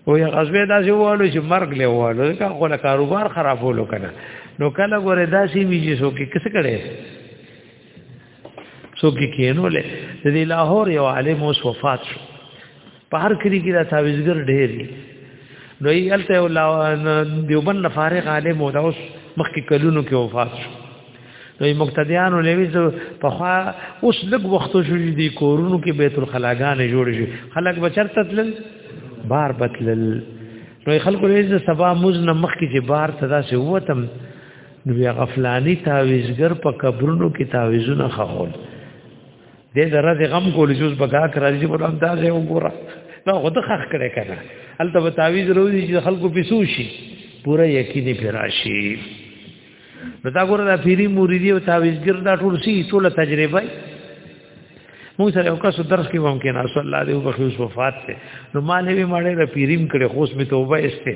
او یا غزوه دا چې ووالو چې مرګ له ووالو کا خو له کاروبار خرابولو کنه نو کله ګوره دا سی ویږي سو کې کس کړي سو کې کینو له د لاهور یو عالم اوس وفات شو په هر کلی کې دا تعویزګر ډېر دي نو یې الته یو دیوبند فارغ عالم او دا اوس مخکې کلونو کې وفات شو نو یې مقتدیانو لوي په خوا اوس لږ وخت شو چې دی کورونو کې بیت الخلاګان جوړ شي خلک بچرته تل بار بتلل نو خلکو لوي سبا مز نه مخکې چې بار تدا سه وتم نو بیا غفلانی تعویزګر په قبرونو کې تعویزونه خول دې زره دې غم کول جوز بګا کرا دې په لام تاسو وګوره دا خو ته خخ کړې کنه الته به تعویز روزي چې خلکو پیسو شي پوره یقیني پراشي نو دا ګوره دا پیری مریدي او تعویزګر دا ټول سي ټول تجربه مو سره یو کس درس کې ممکن نه صلی الله علیه وسلم وفات ته نو مالې به مړې را پیریم کړي خوش می توبه استه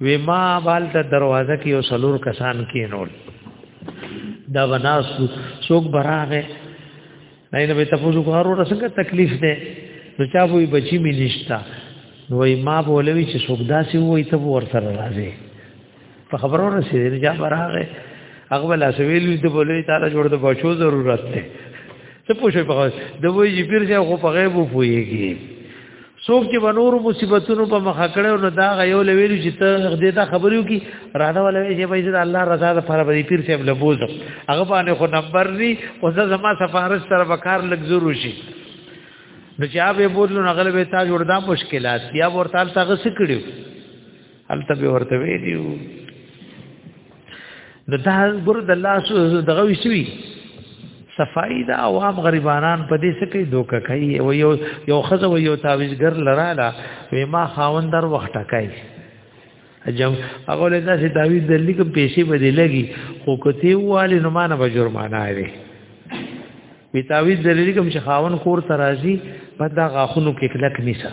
وی ما بال ته دروازه کې یو سلور کسان کې نور دا بناس څوک براغه نه نه به تاسو کو هرو رسنګ تکلیف ده نو چا وی بچی می نشتا نو ما بولوي چې څوک داسې وای ته ورسره راځي په خبرو رسیدل چې براغه هغه ولا سویل د بولې تعالی جوړ د بچو ضرورت ده څه پوښي په د وې چې پیر شه خو په غیب وپويږي څوک چې بنور مصیبتونو په مخ کړه نو دا غيو لویل چې ته دې ته خبرو کی راځه ولا چې په دې الله رضا د فر به پیر شه لبوز هغه باندې خو نمبر ني او زما سفارش سره وکړ لګ ضرور شي نو چې هغه بوتلو نغلبه تا جوړ دا مشکلات یا ورته تاسو څه کړیو الته به ورته ویلو نو دا ګور د الله سو دغه وسوي صفائی دا عوام غریبانان په دې سکه دوکه کوي او یو یو خزه و یو تعویزګر لراله وې ما خاوندر وخت کوي جم هغه له داسې تعویز د لیک پیسې بدې لګي خو کته والی نو مانه به جرمانه وي وی تعویز د لیک چې خاون کور ترازی په دا غاخونو کې کلک نیسه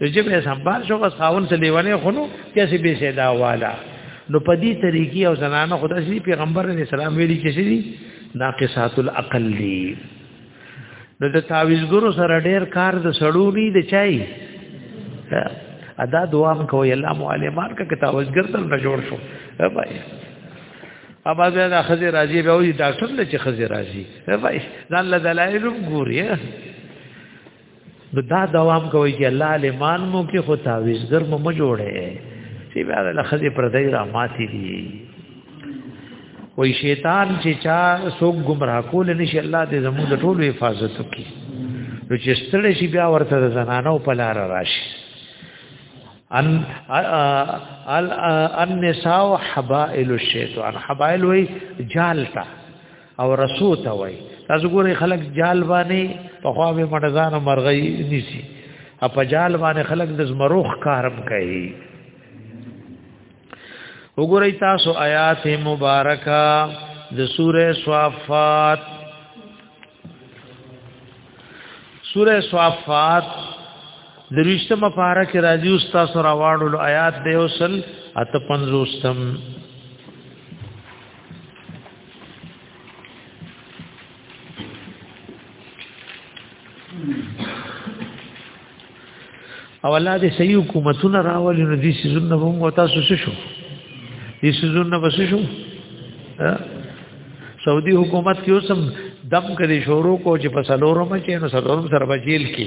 چې به سنبال شو بس خاون څه لیونه خونو کیسې به سیدا والا نو په دې طریقې او زنانه خدای شي پیغمبر علی السلام ویلي چې شي ناقصات العقل دي نو د تعویذګرو سره ډیر کار د سړونی د چای ادا دعا کوي الله معلمان کا کتابګر تل نه جوړ شو بای ابا زه د خزي راځي به وي ډاکټر له چې خزي راځي بای ځان له دلایل ګوري نو دا دوام کوي چې الله علمان مو کې خو تعویزګر مو مو جوړه چې بیا له خزي پر دای را ماتي دي وای شیطان چې چا څوک گمراه کول نشي الله دې زموږ د ټولو حفاظت وکړي نو چې ستړي شي بیا ورته د زنانو په لار راشي ان النساء حبائل الشیطان حبائل وی جالتا او رسو ته وای تاسو ګورئ خلک جال باندې په خوا به مړزان مرغی نیسی ا په جال باندې خلک د زمروخ کارم کوي وګورئ تاسو آیات مبارکه د سوره صافات سوره صافات دریشتمه پارا کې راځي استاد سره واړو آیات دیوسل اته پنځوستم او الله دې صحیح حکومتونه راولي نو دې سيزونه به موږ تاسو څه شو دې سيزونه به څه شو سعودي حکومت کې اوسم دم کړي شورو کو چې په سلورم کې نو سلورم سره بجیل کې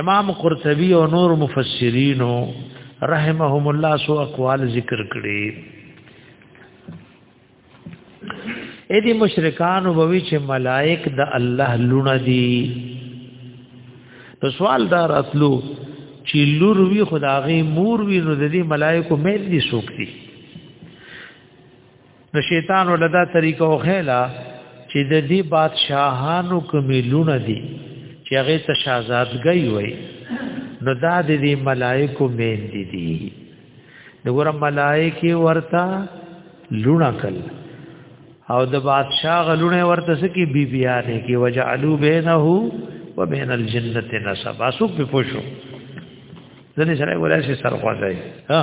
امام قرطبي او نور مفسرین رحمهم الله سو اقوال ذکر کړي اې دي مشرکان وبوي چې ملائک د الله لونه دي نو سوال دار اصلو چې لور وی خداغي مور وی نو د دې ملائکو مې دي سوکتي نو شیطان ولدا طریقه او خیلا چې د دې بادشاهانو کمیلونه دي چې هغه ته شاهزادګي وي نو دا د دې ملائکو مین دي دي دغه ملائکه ورته لونه کل او د بادشاہ غلونه ورته سکی بی بیانه کی وجعلوا بینه و بین الجنه نسب اسو په پوشو ځنې سره ولای شي سر خوځي ها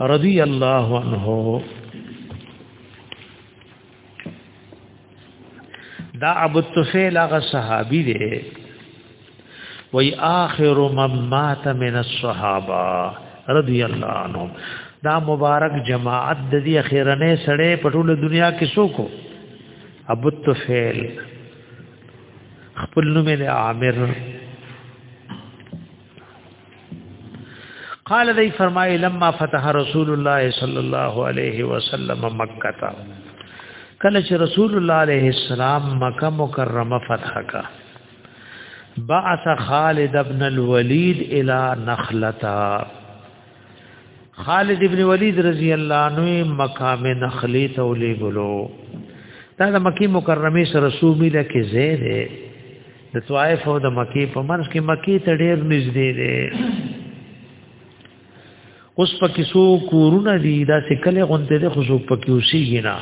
رضی الله عنه دا ابو الطفیل هغه صحابي دی وی آخر من مات من الصحابه رضی الله عنهم دا مبارک جماعت د دې اخیرنه سړې په ټوله دنیا کې سوکو ابو الطفیل خپل نوم له عامر قال دی فرمای لما فتح رسول الله صلی الله علیه وسلم مکه تا کله چې رسول الله علیه السلام مکه مکرمه فتح کا بعث خالد ابن الولید الى نخلتا خالد ابن ولید رضی الله عنه مقام نخلی ته ولېګلو دا د مکی مکرمه سره رسول میله کې زیره د طائف او د مکی په منځ کې مکی ته ډېر نږدې دی اوس پکې سو کورونه دي دا سکلې غونته دي خو سو پکې اوسېږي نه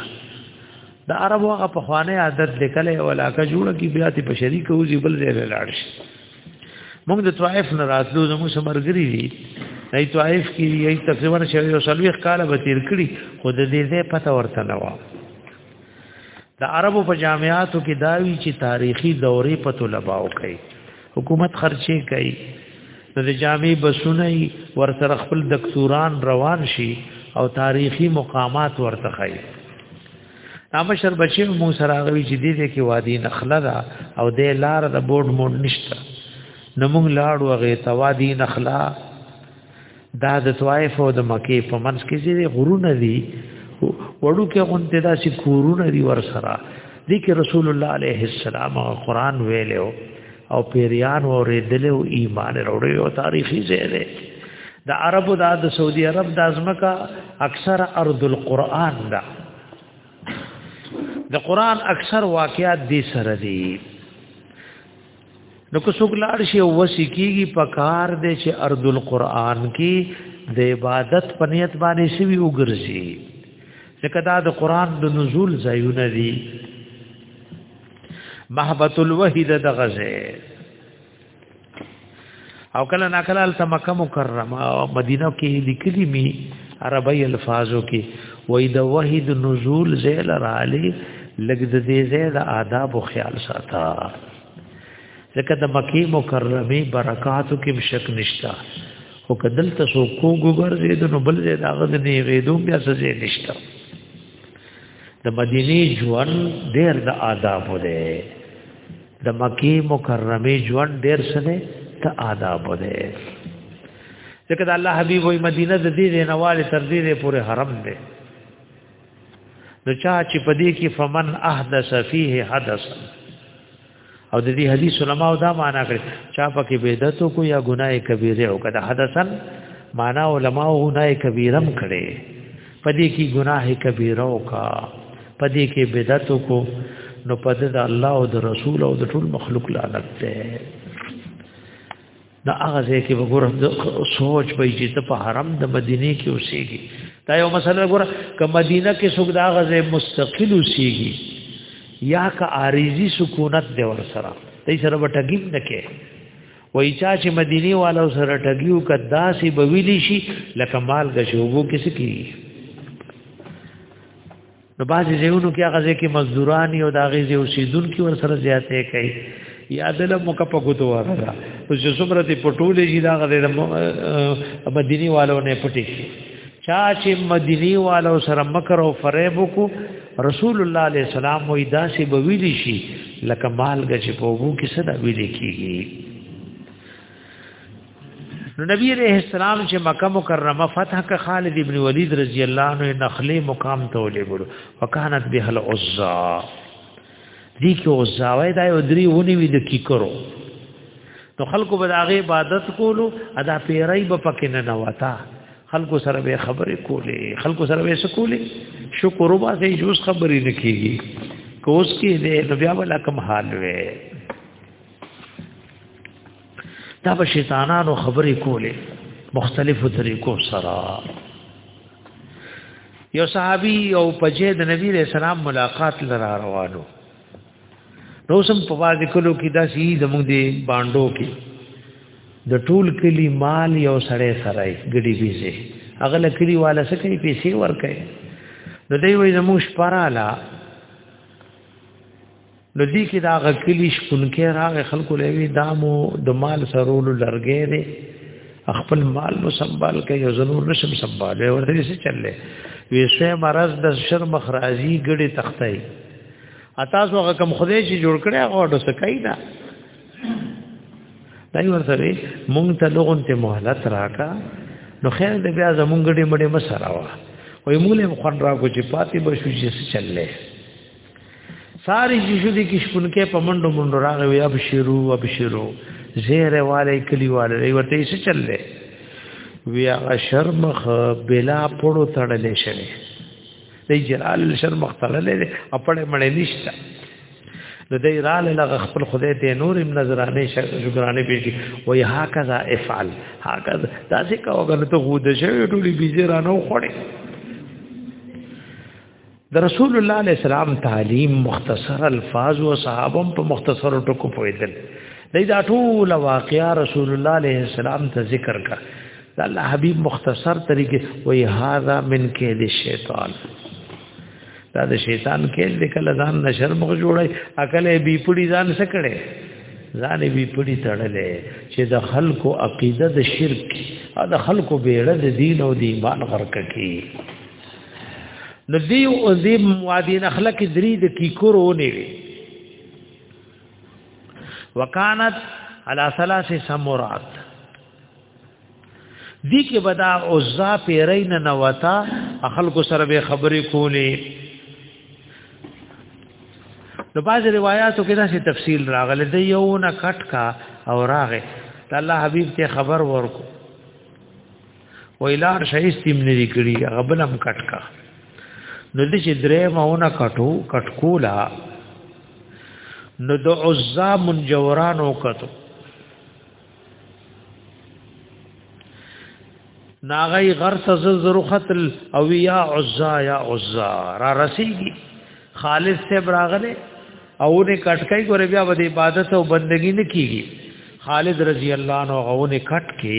د عربو هغه په خوانه عادت لیکلې ولاکه جوړه کی بیا ته په شریک اوځي بل ځای لاړ شي موږ د طائف نه راتلو زموږ سمرګری دي نه طائف کې یي تقریبا شوی او سلوي کال به تیر کړی خو د دې ځای پته ورته نه و د عربو په جامعاتو کې داوی چې تاریخي دورې په طلباو کوي حکومت خرچه کوي د جامع بسونه ورسره خپل دکتوران روان شي او تاریخي مقامات ورته خایي نامشر بچی مو سره غوي چې دې دې کې وادي نخله دا او دې لار د بورډ مون نشته نو موږ لاړو هغه ته وادي نخله دا د طائف او د مکه په منځ کې چې غرونه دي وړو کې غونډه دا چې کورونه دي ور سره دې کې رسول الله عليه السلام او قران ویلو او پیریان و ریدل او ایمان وروړي او تاریخي ځای دی د عربو دا د سعودي عرب د ازمکا اکثر ارض القرآن دا د قرآن اکثر واقعات دې سره دي نو کو څوک لاړ شي او وسی کیږي پکار دې چې ارض القرآن کې د عبادت په نیت باندې شوی وګرځي ځکه دا د قرآن د نزول ځایونه دي محبت الوحید د غزه او کله ناکله ال مکه مکرمه او مدینه کې لیکلی می عربی الفاظو کې وای د وحید نزول زیل رالی لګ د دې زید آداب او خیال ساته ځکه د مکی مکرمه برکاتو کې شک نشتا او کدل تاسو کو ګوبر زید نو بل زید هغه نه غیدو بیا څه زید نشتا د مدینه ژوند ډیر د آداب دی د مکی مکرمه ژوند ډیر څه دی ته آداب دی ځکه د الله حبیب وای مدینه د دې نه والی تر دې پورې حرم دی نو چا چې پدې کې فمن احدث فيه حدث او د دې حدیث علماء دا معنا کړ چا پکې بدعت کو یا ګناه کبیره او کده حدثن معنا علماء ګناه کبیرم کړي پدې کې ګناه کبیره او کا پدې کې بدعت کو نو پدې د الله او د رسول او د ټول مخلوق لعنت ده دا هغه ځای کې وګوره سوچ به چې ته په حرم د مدینه کې اوسېږي دا یو مسله وګوره که مدینه کې څوک دا هغه ځای مستقل اوسېږي یا که عارضی سکونت دی ور سره دې سره به ټګیم نه کې وای چا چې مدینه والو سره ټګیو کدا سي بویلی شي لکه مال غشوبو کس کی نو بعضی ځایونو کې هغه ځکه مزدوران او د هغه ځای اوسیدونکو ور سره زیاتې کوي یا دل موکه په ګوتو ورغلا او چې څومره دې پټولې چې دا غره مدینی والو نه پټي چا چې مدینی والو سره مکر او فریب کو رسول الله علیه السلام وې داسې بویلی شي لکه مال غچ په وو کې صدا ویل کیږي نو نبی علیہ السلام چې مکه مکرمه فتح ک خالد ابن ولید رضی الله عنه نخلی مقام ته ولېګلو وکانت به العزا دې کې عزا وای دا یو درې ونی وی د کی کرو نو خلکو به هغه عبادت کولو ادا پیرای به پکې نه نواتا خلکو سره به خبرې کولې خلکو سره به سکولې شکر وبا سه جوس خبرې نکېږي کوس کې دې بیا ولا کم حال وې دا به شیطانانو خبرې کولې مختلفو طریقو سره یو صحابي او پجې د نبی رسول سلام ملاقات لره روانو نو سم په واځ کلو کې دا سی زموږ دی باندو کې د ټول کلی مال یو سړی سره ګډي بيزي اغله کلی والا سکه پیسې ورکړي نو دوی وې زموږ پراله نو دی کې دا غکلی شپونکې راغې خلکو لوي دامو د مال سرولو لرګې دي خپل مال مو سنبال کوي یو زنور نشم سنبال وي ورته څه چللې وی سه مرز د شر مخرازي ګړي تختای اتا سو هغه کم خدای چې جوړ کړي هغه د سکای دا دای ورته مونږ ته لغون ته مهلت راکا نو خیر دې بیا زمونږ ګړي مړي مسراوه وای مونږ له خون راکو چې پاتې بشو چې چللې ساری چې شو دي کې شپونکې په منډو منډو راغې وي ابشرو ابشرو زهر والے کلی والے ای ورته څه چللې ویا شرمخ بلا پړو تړلې شوی دی جلال شرمخ تړلې خپل مړې نشته د دې رال لغه خپل خدای ته نور ام نظرانه شکرانه پیږي وای هاکذا افعل هاکذا تاسو کاوګنه ته غوډه شوی ټولې بيزه رانو خړې د رسول الله علیه السلام تعلیم مختصر الفاظ او صحابه په مختصر ټکو پویدل د دا ټول واقعیا رسول الله علیه السلام ته ذکر کا د الله حبیب مختصر طریقې وی هاذا من کید الشیطان دا د شیطان کې د کله ځان نشر مخ جوړای عقل بی پړی ځان سکړي ځان بی پړی تړلې چې د خلکو عقیده د شرک او د خلکو بیړه د دین او د ایمان غرق کی نو دی او دی وادي نخله کې درې د کیکورو نه وي وکانت علا ثلاث سمورات دی کې بدا او ذا پیرین نوتا خلکو سره به خبرې کولې نو باز روایتو کې دا څه تفصیل راغله دی یو نه کټ کا او راغه الله حبیب ته خبر ورکو ویلار شای سیم نه دی کړی هغه بل هم کټ کا نو دې چې درې ماونه کټو کټ کولا نو د عزا منجوران وکړو ناغی غر سزر خطل او یا عزا یا عزا را رسیږي خالص سے براغله او نه کټکای ګور بیا د عبادت او بندگی نه کیږي خالد رضی الله عنه او نه کټ کې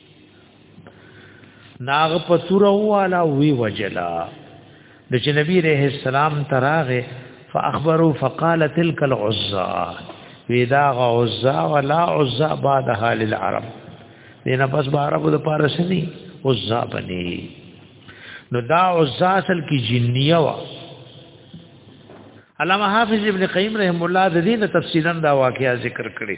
ناغ پتور والا وی وجلا د چې نبی رحم السلام تراغه فاخبروا فقال تلك العزى ودا غزا ولا عزا بعد حال العرب دینه پس به عربو د پاره سني عزا بني نو دا عزا اصل کی جنیه وا علامه حافظ ابن قیم رحم الله د دې تفصیلا دا واقعیا ذکر کړی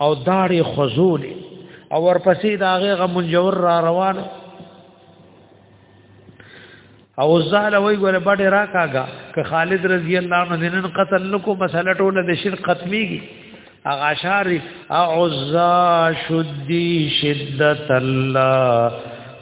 او داړې خزولې او ورپسې دا هغه منجور را روان او زال وی ګوره باندې راکاګه ک خالد رضی الله عنه دینن قتل نکو مسله ټوله د شرک ختميږي اغا شاری اعزا شدی شدت الله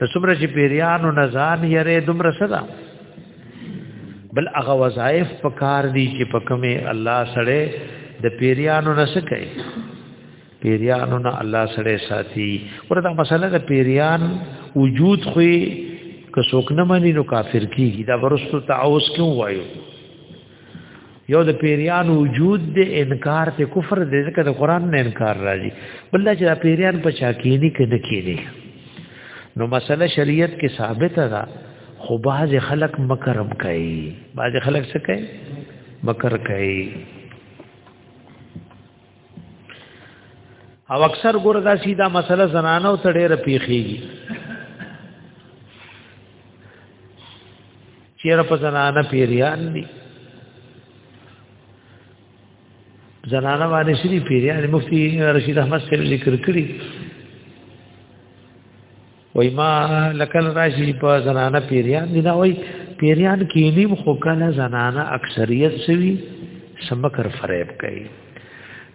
د څومره چې پیریانو نه ځان یې دومره صدا بل هغه وظایف په کار دي چې په کومه الله سره د پیریانو نه سکے پیریانو نه الله سره ساتي ورته مسله د پیریان وجود خو که څوک نه مانی نو کافر کیږي دا ورستو تعوذ کیوں وایو یو د پیریان وجود د انکار ته کفر د ذکر د قران نه انکار راځي بل دا چې د پیریان په چا کېنی کنه کېنی نو مسله شریعت کې ثابت ده خو باز خلق مکرم کوي باز خلق څه کوي مکر کوي او اکثر ګور دا سیدا مسله زنانه او تړې رپیخيږي چیر په زنانه پیریان دي زنانه باندې شری پیریان مفتی رشید احمد صاحب ذکر کړی وای ما لکل راشي په زنانه پیریان دي دا وای پیریان کې نیم خو کله زنانه اکثریت سوي سمکر فریب کوي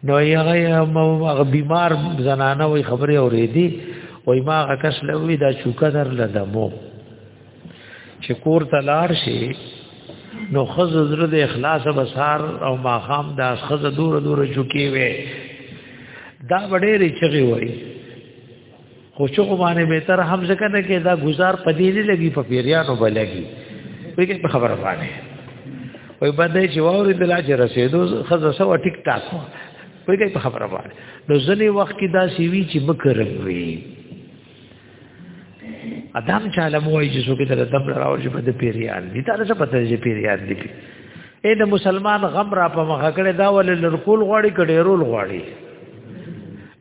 نو یغه بیمار زنانه وای خبره اورې دي وای ما غکس لوي دا چوکا در لدمو چې کور ته لار شي نو خز زړه د اخلاص بسار او ماخام دا خز دور دور چکی وي دا وړې رچغي وای خو چې کو باندې به تر هم ځکه نه کې دا گزار پدې نه لګي په پیریانو بلګي وګورئ په خبره باندې وای باندې چې ووري د لاج رسیدو خز سو ټیک ټاک وګورئ په خبره باندې نو ځلې وخت کې دا سی وی چې بکرم وي ادم چاله موای چې څوک ته دم راوړي چې په دې پیریان دي تاسو څه پته چې پیریان دي اے د مسلمان غم را په مخ کړه دا ول لرکول غواړي کډې رول غواړي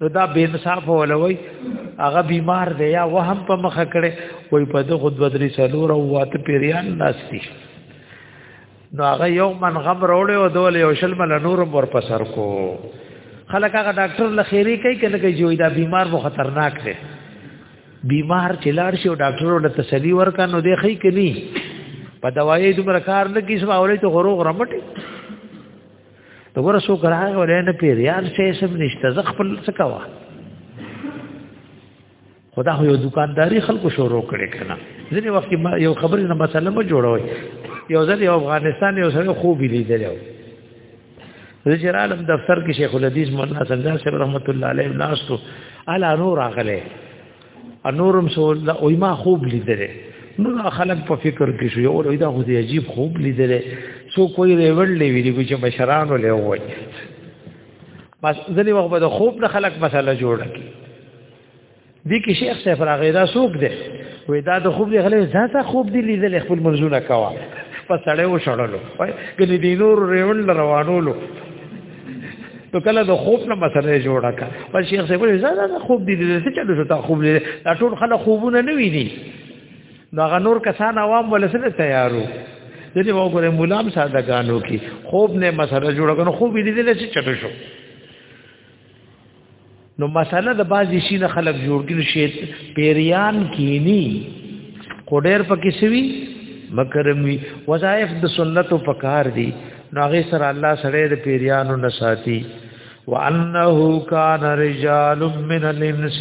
نو دا بے انصاف ولوي هغه بیمار دی یا وهم په مخ کړه وای په دې خود بدري سلور او وات پیریان ناشتي نو هغه یو من غم راوړې او دول یو شل مل نور ور پسر کو خلک هغه ډاکټر لخيري کوي کنه کوي جوړ دا بیمار مو خطرناک دی بیمار چلاړ شي او ډاکټر ول تسلی ورکا نو دی خې کني په دوايي دومره کار نه کیسه اورې ته غرو غرمټي نو ګور سو کرا ولې نه پیریان سه سم نشته زخ خپل څه کوا خدا خو یو دکانداري خلکو شروع کړي کنه ځینې وخت ما یو خبرې نه مسله مو جوړوي یو ځل یو افغانستان یو سره خوب لیدل یو رجل عالم دفتر کې شیخ الحدیث مولانا سنجار صاحب رحمت الله علیه ناستو الا نور اغله انورم سو لا او ما خوب لیدل نو خلک په فکر کې شو یو دا خو دی عجیب خوب لیدل سو کوئی ریول لې ویلي چې مشرانو له وای بس ځنی وخت به خوب نه خلک مسله جوړه کی دي کې شیخ صاحب راغی دا سوق دی وې دا د خوب دی غلې ځاته خوب دی لیدل خپل منځونه کوا په سړې و شړلو وای ګنې دی نور ریون روانولو نو کله د خوب نه مسله جوړه کا په شیخ صاحب وې ځاته خوب دی لیدل څه چلو شو تا خوب لیدل دا ټول خلک خوبونه نه ویني نو هغه نور کسان عوام ولسنه تیارو دغه وګوره مولام ساده غانو کی خوب نه مسله جوړه کنه خوب دې دې څه چټ شو نو مسله د بازي شي نه خلق جوړګل شي پیریان کینی کوډیر پکې سوي مکرمي وظایف د سنتو پکار دي نو هغه سره الله سره د پیریانو نساتی وانه کان رجال من الانس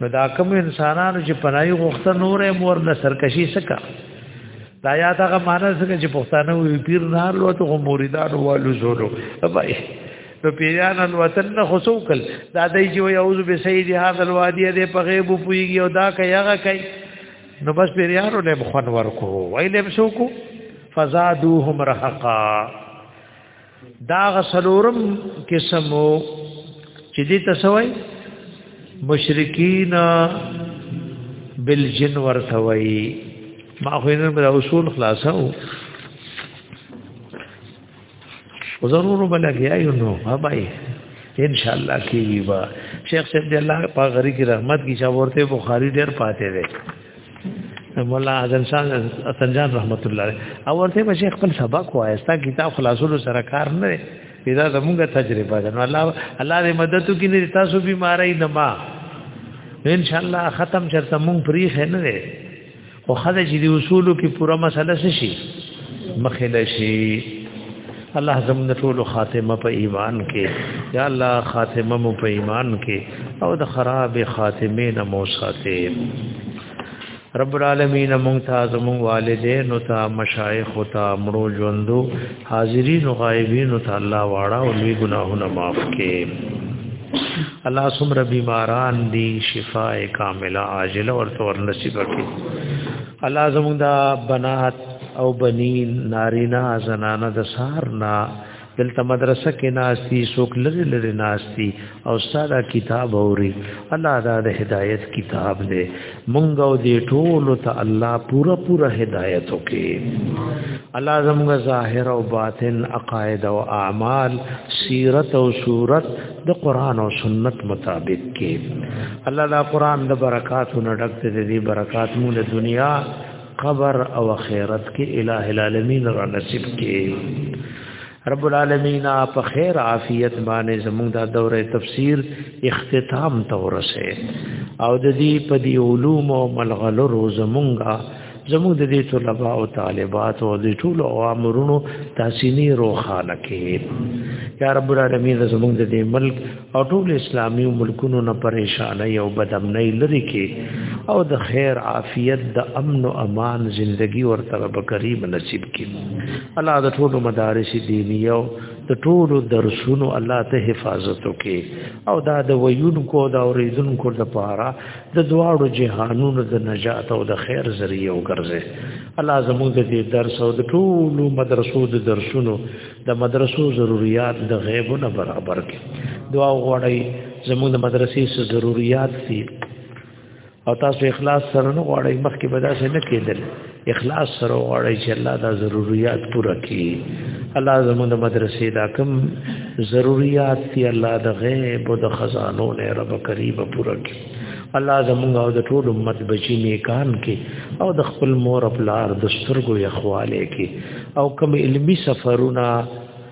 نو دا کوم انسانانو چې پناهي غوښته نورې مور نه سرکشي سکا دا یا دا معنا څنګه چې پښتانه وي پیر نه لو ته مریدان والو زورو بای نو پیران الوطن نه خصو کل دا دای چې وي اعوذ بسید هذا الوادی دې په غیب پویږي او دا کوي هغه کوي نو بس پیرانو نه بخون ورکو وایلم شو کو فزادوهم رهقا دا غسلورم قسمو چې دې تسوي مشرکین بالجن ورثوي ما خو نن پر اصول خلاصو وزرور بلګیا یو نو بابای ان شاء الله کیږي با شیخ صاحب دی الله په غری کی رحمت کی چا ورته بخاری ډیر پاتې دی مولا اعظم شان اتنجان رحمت الله علیه او ورته به شیخ خپل سبق وایي ستا کتاب خلاصولو سره کار نه دی دا زموږه تجربه ده نو الله الله دې مدد وکړي نه تاسو بیماری نه ما ان شاء الله ختم چرته مونږ پری خې نه دی او خدای چې دی اصولو کې پوره مسله شي مخې لشي الله زموږ ټول خاتمه په ایمان کې یا الله خاتمه مو په ایمان کې او د خراب خاتمه نه مو ساتي رب العالمین مونږ ته زموږ والدین او ته مشایخ او ته مړو ژوندو حاضرین او غایبین او ته الله واړه او لوی ګناهونه معاف کړي الله سمره بیماران دی شفاء کامله عاجله ورته ورنصیب کړي الله زموږ دا بنات او بنین نارینا زنانه د سار نا دلته مدرسه کې ناشتي سوک لری لری ناشتي او ساده کتاب اوري الله دا د هدایت کتاب دی مونږ او دې ټول ته الله پورا پورا هدایت وکي الله زموږ ظاهر او باطن عقاید او اعمال سیرت او صورت د قران او سنت مطابق کې الله دا قران د برکاتو نه ډک دی دی برکات مو د دنیا قبر او خیرت کې الٰه العالمین را نصیب کې رب العالمین په خیر عافیت باندې زموږ دا دوره تفسیر اختتام ته ورسه او د دې په دی علوم او ملغلو زمونږه زموږ د دې طلبه او طالبات او د ټولو اوامرونو تحسینی روخانه کې یا رب العالمین زموږ د دې ملک او ټول اسلامي ملکونو نه پریشانه او بدامنۍ لري کې او د خیر عافیت د امن او امان ژوندۍ ورته به قریب نصیب کړي الله د ټولو مدارس دینیه او د ټولو درسونو الله ته حفاظت وکړي او دا د ویونکو دا اوریدونکو لپاره د دواړو جهانونو د نجات او د خیر ذریعہ وګرځي الله زموږ د دې درس او د ټولو مدرسو د درسونو د مدرسو ضرورت د غیبونه برابر کړي دعا وغوړی زموږ د مدرسې څه ضرورت دي او تاسو اخلاص سره نه غواړئ مخکې به داسې نه کېدل اخلاص سره وړي چې الله دا ضرورت پوره کړي الله زموږ د مدرسې دا کوم ضرورت دی الله د غیب او د خزانو نه رب کریم پوره کړي الله زموږ او د ټول امت بچی نیکان کې او د خپل مور خپل ار د سترګو یخواله کې او کوم علمی سفرونه